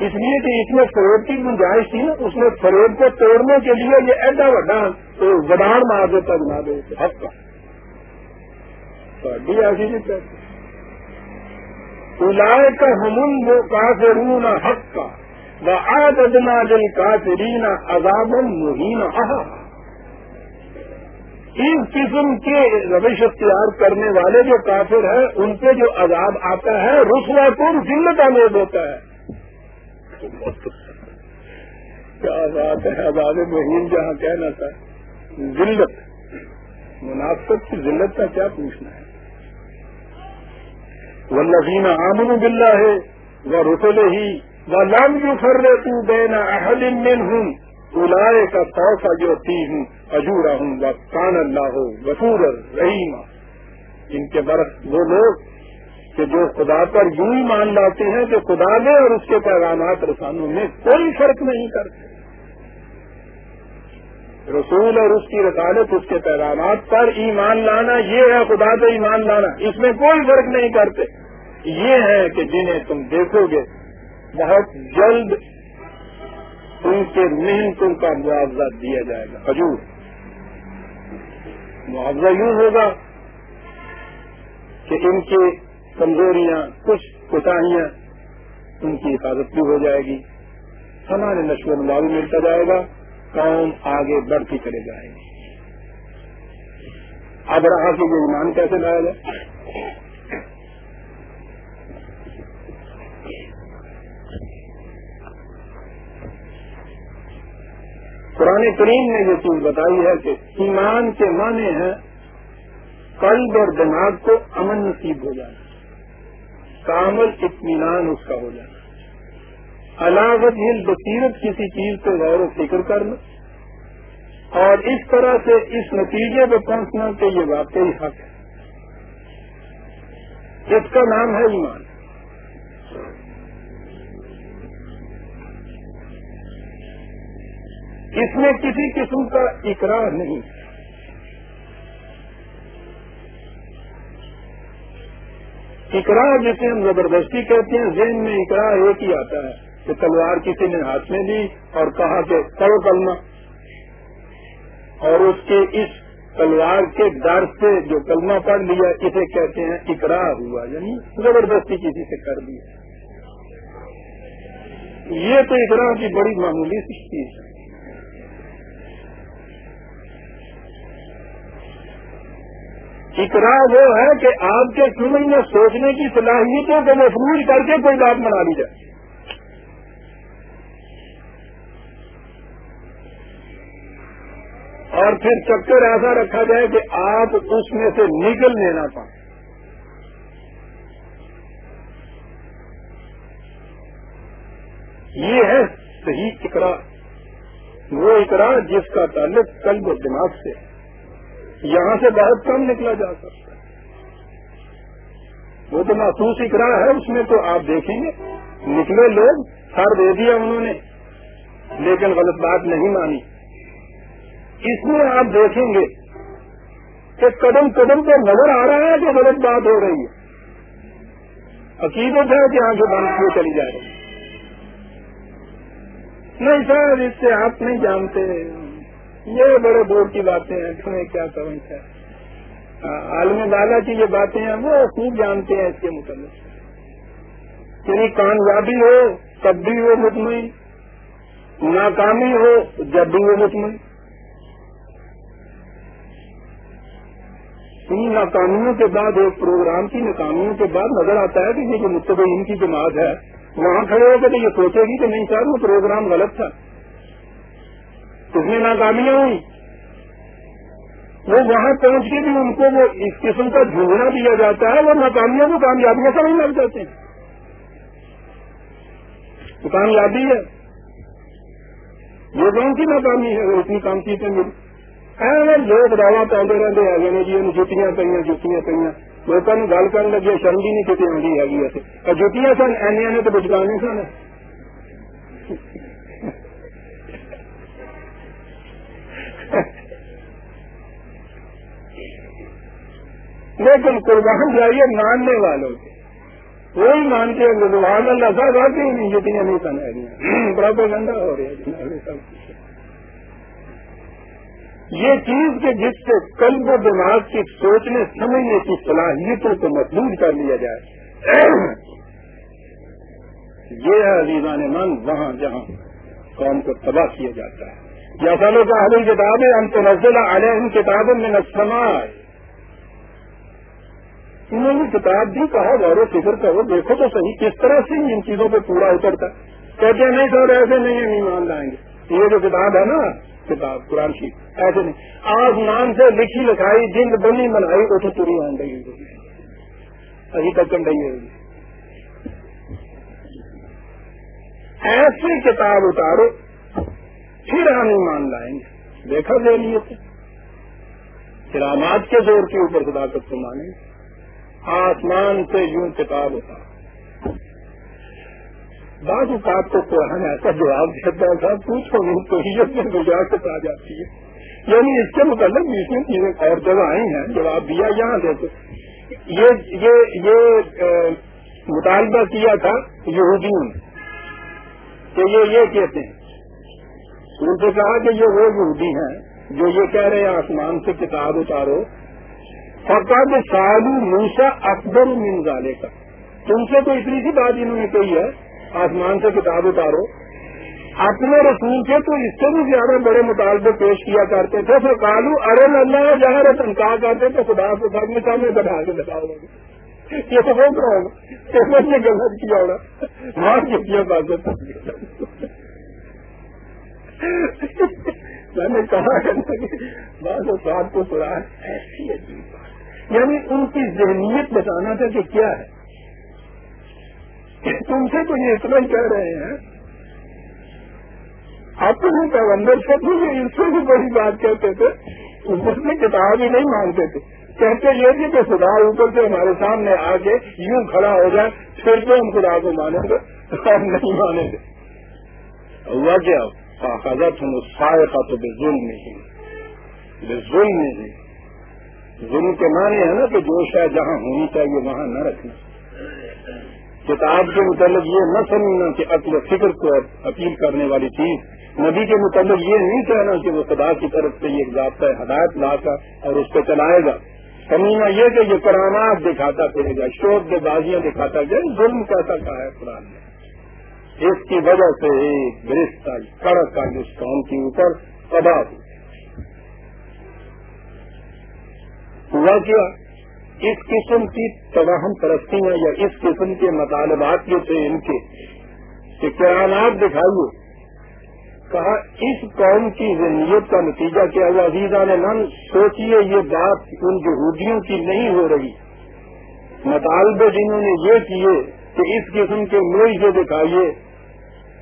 اس لیے کہ اس میں فروغ کی گنجائش تھی اس میں فروغ کو توڑنے کے لیے یہ ایڈا وڈا گدان مار دیتا بنا دے حق کا۔ ایسی بھی کہتے کا ہمن وہ کافرون حق کا وہ آج ادنا دل کافرین عذاب مہین اس قسم کے روش اختیار کرنے والے جو کافر ہیں، ان پہ جو عذاب آتا ہے رسوا پور ذلت آمیز ہوتا ہے۔ کیا بات ہے؟ عذاب مہین جہاں کہنا تھا، ذلت. مناسب کی ذلت کا کیا پوچھنا ہے؟ وہ لذین آمن بلّہ ہے وہ رسول ہی وہ لام جو فر رہے تو بینا اہل ہوں الاائے کا توفا جو تی ہوں اجورا ہوں وہ کان اللہ ہو وسور رحیم ان کے برس وہ لوگ کہ جو خدا پر یوں ہی مان لاتے ہیں کہ خدا میں اور اس کے پیغامات رسانوں میں کوئی فرق نہیں کرتے۔ رسول اور اس کی رسالت، اس کے پیغامات پر ایمان لانا، یہ ہے خدا پہ ایمان لانا، اس میں کوئی فرق نہیں کرتے۔ یہ ہے کہ جنہیں تم دیکھو گے، بہت جلد ان کے محنتوں کا معاوضہ دیا جائے گا۔ حجور معاوضہ یوں ہوگا کہ ان کی کمزوریاں، کچھ کوتاہیاں، ان کی حفاظت بھی ہو جائے گی۔ ہمارے نشو و بھی ملتا جائے گا، قوم آگے بڑھتی چلے جائیں گے اب رہا کہ یہ ایمان کیسے لایا جائے قرآن کریم نے یہ چیز بتائی ہے کہ ایمان کے معنی ہیں قلب اور دماغ کو امن نصیب ہو جانا۔ کامل اطمینان اس کا ہو جانا۔ علاوت ہل بصیرت کسی چیز پہ غور و فکر کرنا اور اس طرح سے اس نتیجے پہ پہنچنا کہ یہ واقعی حق ہے۔ اس کا نام ہے ایمان۔ اس میں کسی قسم کا اقرار نہیں۔ ہے اقرار جسے ہم زبردستی کہتے ہیں، ذہن میں اقرار ایک ہی آتا ہے کہ تلوار کسی نے ہاتھ میں لی اور کہا کہ کرو کلمہ۔ اور اس کے اس تلوار کے ڈر سے جو کلمہ پڑھ لیا، اسے کہتے ہیں اقرار ہوا یعنی زبردستی کسی سے کر دیا یہ تو اقرار کی بڑی معمولی سی چیز ہے۔ اقرا وہ ہے کہ آپ کے سمجھ میں سوچنے کی صلاحیتوں کو محفوظ کر کے کوئی بات بنا لی جائے۔ اور پھر چکر ایسا رکھا جائے کہ آپ اس میں سے نکل لینا پائیں۔ یہ ہے صحیح اقرا وہ اقرا جس کا تعلق قلب و دماغ سے ہے۔ یہاں سے بہت کم نکلا جا سکتا ہے۔ وہ تو محسوس اکرا ہے، اس میں تو آپ دیکھیں گے۔ نکلے لوگ، سر دے دیا انہوں نے۔ لیکن غلط بات نہیں مانی۔ اس میں آپ دیکھیں گے کہ قدم قدم پہ نظر آ رہا ہے کہ غلط بات ہو رہی ہے۔ عقیدت ہے کہ آگے بند کیوں چلی جا رہی نہیں سر، اس سے آپ نہیں جانتے۔ یہ بڑے دور کی باتیں ہیں تمہیں کیا سمجھ ہے؟ عالم دادا کی یہ باتیں ہیں، وہ خوب جانتے ہیں اس کے متعلق۔ یعنی کامیابی ہو، تب بھی وہ مطمئن۔ ناکامی ہو، جب بھی وہ مطمئن۔ ان ناکامیوں کے بعد ایک پروگرام کی ناکامیوں کے بعد نظر آتا ہے کہ یہ جو متبین کی جماعت ہے، وہاں کھڑے ہو کے تو یہ سوچے گی کہ نہیں سر، وہ پروگرام غلط تھا۔ اس میں ناکامیاں ہوئی وہ وہاں پہنچ کے بھی ان کو وہ اس قسم کا جھوڑنا دیا جاتا ہے، وہ ناکامیوں کو کامیابیاں سمجھ لگ جاتے۔ ہیں تو کامیابی ہے۔ یہ کون سی ناکامی ہے؟ وہ اتنی کام کی ملی لوگ دعوا پاؤنڈے رہتے ہیں یعنی جی جتیاں پہ جتیاں پہ لوگوں نے گل کر لگے، شرم بھی نہیں کتنی آئی ہے۔ جتیاں سن ایسے نے تو بچکانے سن۔ لیکن قربان جائیے، ماننے والوں کے وہی مانتے ہیں سبحان اللہ صاحب آتے نہیں، جتنی نہیں سن برابر گندا ہو رہی ہے۔ یہ چیز کہ جس سے قلب و دماغ کی سوچنے، سمجھنے کی صلاحیتوں کو محدود کر لیا جائے۔ یہ ہے عزیزان من وہاں جہاں قوم کو تباہ کیا جاتا ہے۔ یا سالوں کا کتابیں ہم تو نزلہ علیہ ان کتابوں میں نسما انہوں نے کتاب بھی کہا، غور و فکر کرو، دیکھو تو صحیح کس طرح سے ان چیزوں پہ پورا اترتا۔ کہتے ہیں، نہیں سر، ایسے نہیں ہے نہیں مان لائیں گے۔ یہ جو کتاب ہے نا، کتاب، قرآن کی، ایسے نہیں۔ آج نام سے لکھی لکھائی جن بنی بنائی وہ تو پوری آن رہی ابھی تک کن رہی ہے ایسی کتاب اتارو پھر ہم ایمان لائیں گے۔ دیکھا دے لیے تھے کرامات کے زور کے اوپر صداقت کو مانیں آسمان سے یوں کتاب ہوتا۔ بعض اوقات تو قرآن ایسا جواب دیتا تھا، پوچھو نہیں تو میں گجراست آ جاتی ہے۔ یعنی اس کے متعلق بیس میں چیزیں اور جگہ آئی ہیں، جواب دیا یہاں دیتے یہ یہ یہ مطالبہ کیا تھا یہودیوں نے۔ کہ یہ یہ کہتے ہیں۔ ان سے کہا کہ یہ وہ یہودی ہیں جو یہ کہہ رہے ہیں، آسمان سے کتاب اتارو۔ فقد سالو موسا اکبر منظالے کا تم سے تو اتنی سی بات انہوں نے کہی ہے، آسمان سے کتاب اتارو۔ اپنے رسول کے تو اس سے بھی زیادہ بڑے مطالبے پیش کیا کرتے تھے۔ پھر کالو ارے اللہ جہاں رتن کہا کرتے تھے، خدا کو سب میں سامنے بٹھا کے بتاؤ۔ گے یہ تو بہت رہا ہوگا غلط کیا ہوگا وہاں کتنی بات میں نے کہا ہے بعض بات کو سنا ایسی عجیب یعنی ان کی ذہنیت بتانا تھا کہ کیا ہے۔ تم سے تو یہ اتنا ہی کہہ رہے ہیں۔ آپ تو نہیں پیغمبر سے ان سے بھی بڑی بات کہتے تھے۔ اس میں کتاب ہی نہیں مانتے تھے۔ کہتے یہ تھے کہ خدا اوپر سے ہمارے سامنے آ کے یوں کھڑا ہو جائے، پھر تو ہم خدا کو مانیں گے۔ ہم نہیں مانیں گے۔ ہوا کیا حضرت ہم اس سائے کا تو بے ظلم نہیں بے ظلم نہیں ظلم کے معنی ہے نا کہ جو شاید جہاں ہونی چاہیے وہاں نہ رکھنا. کتاب کے متعلق یہ نہ سمجھنا کہ عقل فکر کو اپیل کرنے والی چیز. نبی کے متعلق یہ نہیں کہنا کہ وہ خدا کی طرف سے یہ ضابطہ ہدایت لا کر اور اس پہ چلائے گا. سمجھنا یہ کہ یہ کرامات دکھاتا پھرے گا شوق کے بازیاں دکھاتا جائے ظلم کیسا کہا ہے قرآن نے اس کی وجہ سے ایک برس کڑک کا اس قوم کے اوپر تباہ ہوئی ہوا کیا اس قسم کی تباہم پرستیاں یا اس قسم کے مطالبات جو تھے ان کے کہ قیامات دکھائیے۔ کہا، اس قوم کی ذہنیت کا نتیجہ کیا ہوا؟ عزیزہ نے من سوچیے، یہ بات ان یہودیوں کی نہیں ہو رہی۔ مطالبے جنہوں نے یہ کیے کہ اس قسم کے موج جو دکھائیے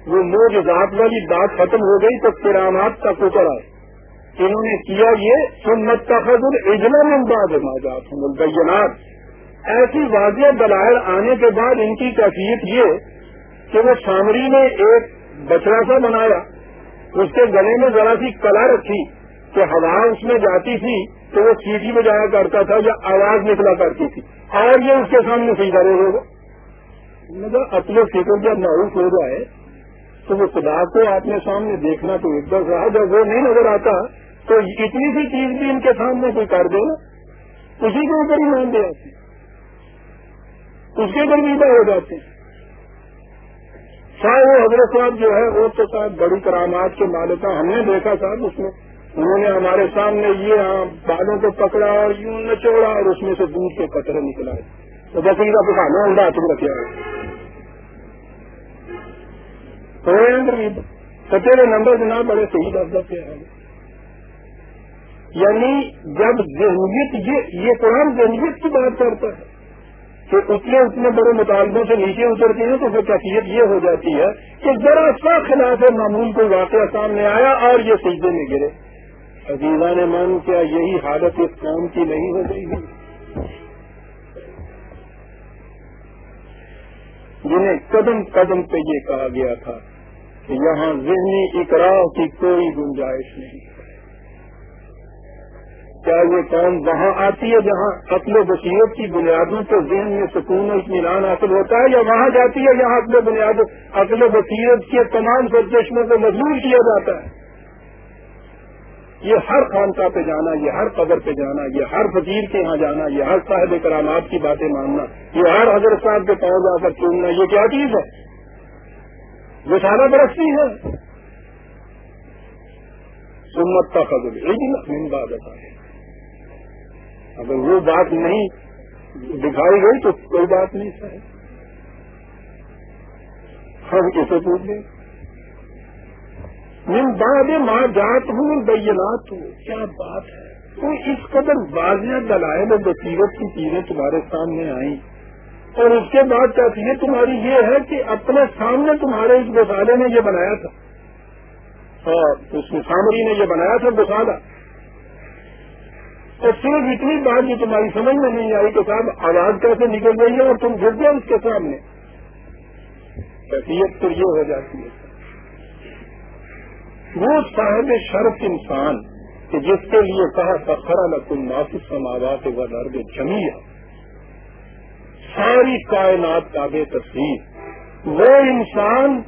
وہ موج ذات والی بات ختم ہو گئی تو کرامات کا اتر آئے۔ انہوں نے کیا یہ؟ سنت کا خزر اجلا ممباد ماجات البینات۔ ایسی واضح دلائل آنے کے بعد ان کی کیفیت یہ کہ وہ سامری نے ایک بچڑا سا بنایا۔ اس کے گلے میں ذرا سی کلا رکھی کہ ہوا اس میں جاتی تھی تو وہ سیٹی میں جایا کرتا تھا یا آواز نکلا کرتی تھی۔ اور یہ اس کے سامنے سیدھا رہے گا۔ مطلب اپنے فکر جب معروف ہو جائے تو وہ خدا کو آپ نے سامنے دیکھنا تو ایک دس رہا جب وہ نہیں نظر آتا، تو اتنی سی چیز بھی ان کے سامنے کوئی کر دے نا۔ اسی کے اوپر ہی مان دے آتے اس کے اوپر بھی ہو جاتے ہیں۔ وہ حضرت صاحب جو ہے، وہ تو صاحب بڑی کرامات کے مالکہ، ہم نے دیکھا صاحب اس میں۔ انہوں نے ہمارے سامنے یہ ہاں بالوں کو پکڑا اور یوں نچوڑا اور اس میں سے دودھ کے قطرے نکلا تو بکری کا پکانا انڈا تم رکھا ہے سچے نمبر جناب بڑے صحیح دفتر سے ہے یعنی جب ذہنیت یہ قرآن ذہنیت کی بات کرتا ہے کہ اتنے اتنے بڑے مطالبوں سے نیچے اترتی ہیں تو پھر کیفیت یہ ہو جاتی ہے کہ ذرا سا خلاف معمول کو واقعہ سامنے آیا اور یہ سجدے میں گرے۔ عزیزہ نے من کیا یہی حالت اس قوم کی نہیں ہو گئی ہے۔ جنہیں قدم قدم پہ یہ کہا گیا تھا یہاں ذہنی اقرا کی کوئی گنجائش نہیں۔ کیا یہ قوم وہاں آتی ہے جہاں اپنے بصیرت کی بنیادوں کے ذہن میں سکون و اطمینان حاصل ہوتا ہے یا وہاں جاتی ہے جہاں اپنے بنیاد اپنے بصیرت کے تمام سرچشموں کو مجبور کیا جاتا ہے؟ یہ ہر خانقاہ پہ جانا، یہ ہر قبر پہ جانا، یہ ہر فقیر کے یہاں جانا، یہ ہر صاحب کرامات کی باتیں ماننا، یہ ہر حضرت صاحب کے پاؤں جا کر چوننا یہ کیا چیز ہے؟ یہ سارا برستی ہے۔ سمت کا قدر ایک دن بات ہے اگر وہ بات نہیں دکھائی گئی تو کوئی بات نہیں سر ہم کسے پوچھ لیں۔ من بعد ماں جات ہوں بینات ہوں کیا بات ہے؟ تو اس قدر واضح دلائل اور بصیرت کی چیزیں تمہارے سامنے آئیں۔ اور اس کے بعد کیا تمہاری یہ ہے کہ اپنے سامنے تمہارے اس گسالے نے یہ بنایا تھا. اور اس مسامری نے یہ بنایا تھا گسالہ اور صرف اتنی بات جو تمہاری سمجھ میں نہیں آئی کہ صاحب آواز کیسے نکل رہی ہے اور تم گر گئے اس کے سامنے۔ کیفیت تو یہ ہو جاتی ہے۔ وہ صاحب شرف انسان کہ جس کے لیے کہا سخرا نقل معافی سماوات و درد جمیا ساری کائنات کا بے تصویر وہ انسان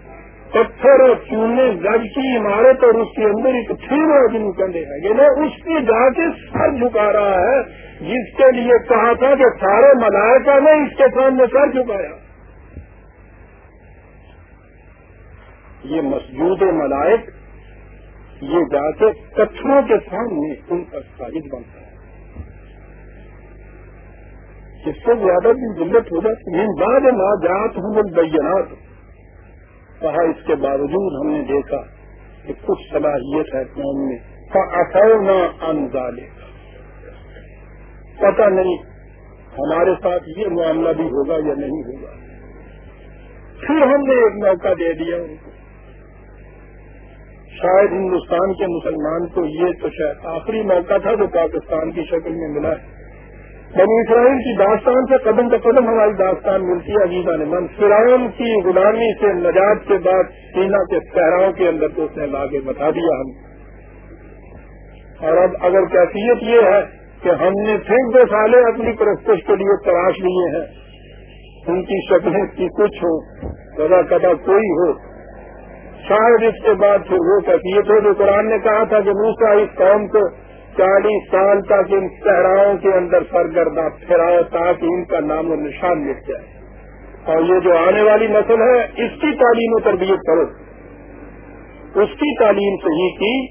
پتھر اور چونے، گج کی عمارت اور اس کے اندر ایک تھیم آدمی کندے ہیں یعنی اس کی جا کے سر جھکا رہا ہے، جس کے لیے کہا تھا کہ سارے ملائکہ نے اس کے سامنے سر جھکایا۔ یہ مسجود ملائک، یہ جا کے پتھروں کے سامنے ان کا ساجد بنتا ہے۔ اس سے زیادہ بھی ضرورت ہو جاتی ہے۔ بعد نہ جات ہوں بینات کہا اس کے باوجود ہم نے دیکھا کہ کچھ صلاحیت ہے قوم میں۔ اٹھنا انزالے پتہ نہیں ہمارے ساتھ یہ معاملہ بھی ہوگا یا نہیں ہوگا۔ پھر ہم نے ایک موقع دے دیا۔ ان کو شاید ہندوستان کے مسلمان کو یہ تو شاید آخری موقع تھا جو پاکستان کی شکل میں ملا ہے۔ بنی اسرائیل کی داستان سے قدم کا قدم ہماری داستان ملتی ہے عزیزہ نے من فرعون کی غلامی سے نجات کے بعد سینا کے صحراؤں کے اندر تو اس نے لا کے بتا دیا ہم۔ اور اب اگر کیفیت یہ ہے کہ ہم نے پھر دو سالے اپنی پرستش کے لیے تلاش لیے ہیں، ان کی شکلیں کی کچھ ہو کدا کدا کوئی ہو۔ شاید اس کے بعد پھر وہ کیفیت ہو جو قرآن نے کہا تھا کہ موسا اس قوم کو چالیس سال تک ان صحراؤں کے اندر سرگردہ پھیراؤ تاکہ ان کا نام و نشان مٹ جائے۔ اور یہ جو آنے والی نسل ہے، اس کی تعلیم و تربیت کرو اس کی تعلیم صحیح کی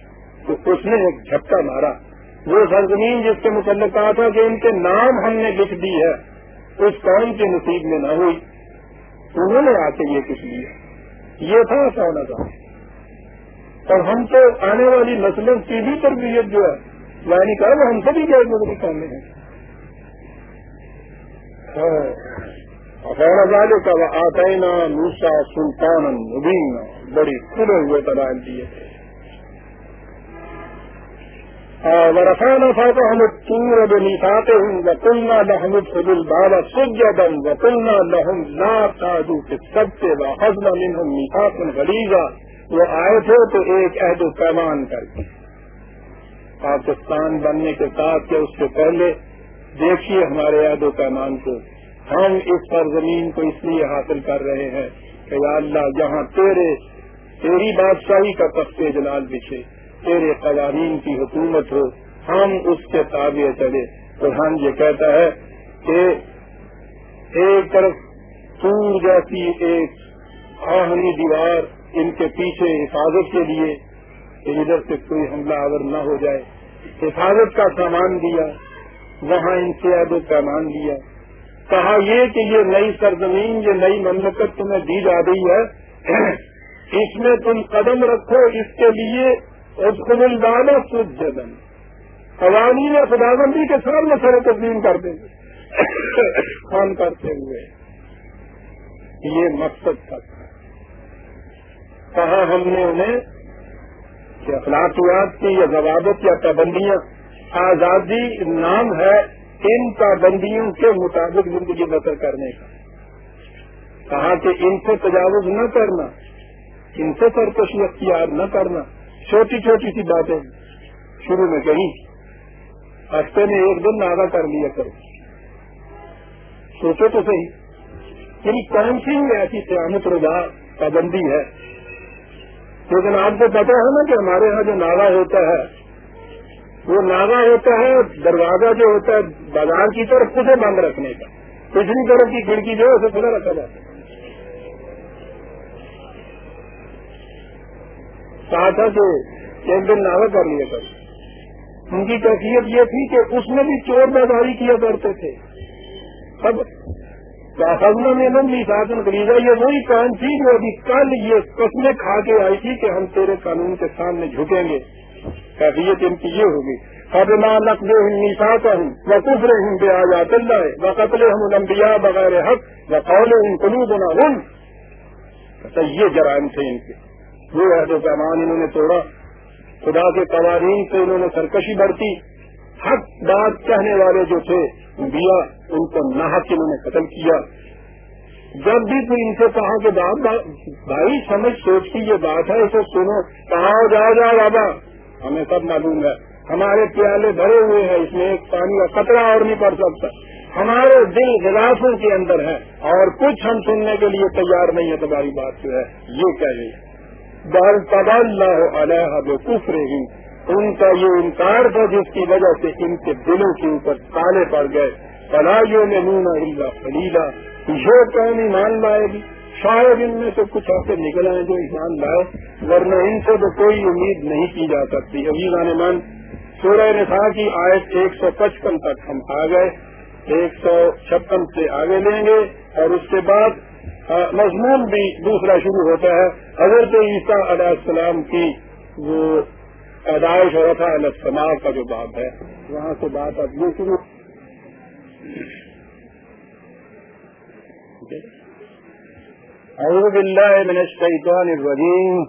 تو اس نے ایک جھٹکا مارا۔ وہ سرزمین جس کے متعلق کہا تھا کہ ان کے نام ہم نے لکھ دی ہے، اس قوم کے نصیب میں نہ ہوئی۔ انہوں نے آ کے یہ کچھ لیا۔ یہ تھا سونا تھا اور ہم تو آنے والی نسلوں کی بھی تربیت جو ہے میں یعنی کہا وہ ہم سبھی غیر مغربی قومیں ہیں۔ ہاں۔ والے کا وہ آتینا موسا سلطان مبین بڑی کھلے ہوئے دلائل دیے ہاں، ورفان فاطا ہم تور بنیفاتے ہوں وطلنا لحمد خد البابا سجدم وطلنا لہم لا تاجو کے سب سے واحض منہم میفات غلیظا وہ آئے تھے تو ایک عہد و پیمان کر کے۔ پاکستان بننے کے ساتھ یا اس سے پہلے، دیکھیے ہمارے عہد و پیمان کو ہم اس سرزمین کو اس لیے حاصل کر رہے ہیں کہ یا اللہ جہاں تیرے، تیری بادشاہی کا تخت جلال بچھے، تیرے قوانین کی حکومت ہو، ہم اس کے تابع چلے۔ قرآن یہ کہتا ہے کہ ایک طرف سور جیسی ایک آہنی دیوار ان کے پیچھے حفاظت کے لیے، کہ ادھر سے کوئی حملہ آور نہ ہو جائے۔ حفاظت کا سامان دیا، وہاں ان سے اب پیمان دیا کہا یہ کہ یہ نئی سرزمین، یہ نئی مملکت تمہیں دی جا رہی ہے، اس میں تم قدم رکھو، اس کے لیے الدانا سود جدن قوانین خدا کے سامنے سر تسلیم کر دیں گے کام کرتے ہوئے۔ یہ مقصد تھا۔ کہا ہم نے انہیں کہ اخلاقیات کی یا ضوابط یا پابندیاں، آزادی نام ہے ان پابندیوں کے مطابق زندگی بسر کرنے کا۔ کہا کہ ان سے تجاوز نہ کرنا، ان سے سرکشی اختیار نہ کرنا، چھوٹی چھوٹی سی باتیں شروع میں کہیں۔ ہفتے میں ایک دن ناگا کر لیا کرو۔ سوچو تو صحیح یعنی کون سی ایسی سیامت رضا پابندی ہے لیکن آپ کو پتا ہے نا کہ ہمارے یہاں جو ناگا ہوتا ہے، وہ ناگا ہوتا ہے، دروازہ جو ہوتا ہے، بازار کی طرف اسے بند رکھنے کا۔ پچھلی طرف کی کھڑکی جو ہے، اسے کھلا رکھا جاتا ہے۔ کہا تھا کہ ایک دن ناوا کر لیا کر ان کی کیفیت یہ تھی کہ اس میں بھی چور بازاری کیا کرتے تھے۔ اب میں بھی ساتھ خریدا یہ وہی کام تھی جو ابھی کل یہ قسمیں کھا کے آئی تھی کہ ہم تیرے قانون کے سامنے جھکیں گے۔ کیفیت ان کی یہ ہوگی۔ اب نہ نقل ساتھ ہوں وہ کف ہوں بے آزاد اللہ وہ قتل ہم لمبیا بغیر حق وہ قول ان قلوب نہ ہوں اچھا، یہ جرائم تھے ان کے۔ وہ عہد و پیمان انہوں نے توڑا۔ خدا کے قوانین سے انہوں نے سرکشی برتی۔ حق بات کہنے والے جو تھے دیا، ان کو ناحق انہوں نے قتل کیا۔ جب بھی کوئی ان سے کہا کہ بھائی سمجھ، سوچ کی یہ بات ہے، اسے سنو۔ کہاں جاؤ جاؤ، بابا۔ ہمیں سب معلوم ہے، ہمارے پیالے بھرے ہوئے ہیں، اس میں ایک پانی کا قطرہ اور نہیں پڑ سکتا۔ ہمارے دل گلاسوں کے اندر ہے اور کچھ ہم سننے کے لیے تیار نہیں ہے تمہاری بات جو ہے، یہ کہہ رہی ہے؟ بال اللہ علیہ کفر ہی ان کا یہ انکار تھا جس کی وجہ سے ان کے دلوں کے اوپر تالے پڑ گئے۔ پلائیوں میں نون اللہ خلیلا یہ قوم ایمان لائے گی۔ شاید ان میں سے کچھ ایسے نکل آئے جو ایمان لائے، ورنہ ان سے تو کوئی امید نہیں کی جا سکتی۔ ابھی من، سورہ نسا کی آیت ایک سو پچپن تک ہم آ گئے، ایک سو چھپن سے آگے لیں گے۔ اور اس کے بعد مضمون بھی دوسرا شروع ہوتا ہے۔ حضرت عیسیٰ علیہ السلام کی وہ پیدائش ہو رہا تھا السما کا جو باب ہے، وہاں سے بات اب یہ سنو۔ اعوذ باللہ من الشیطان الرجیم۔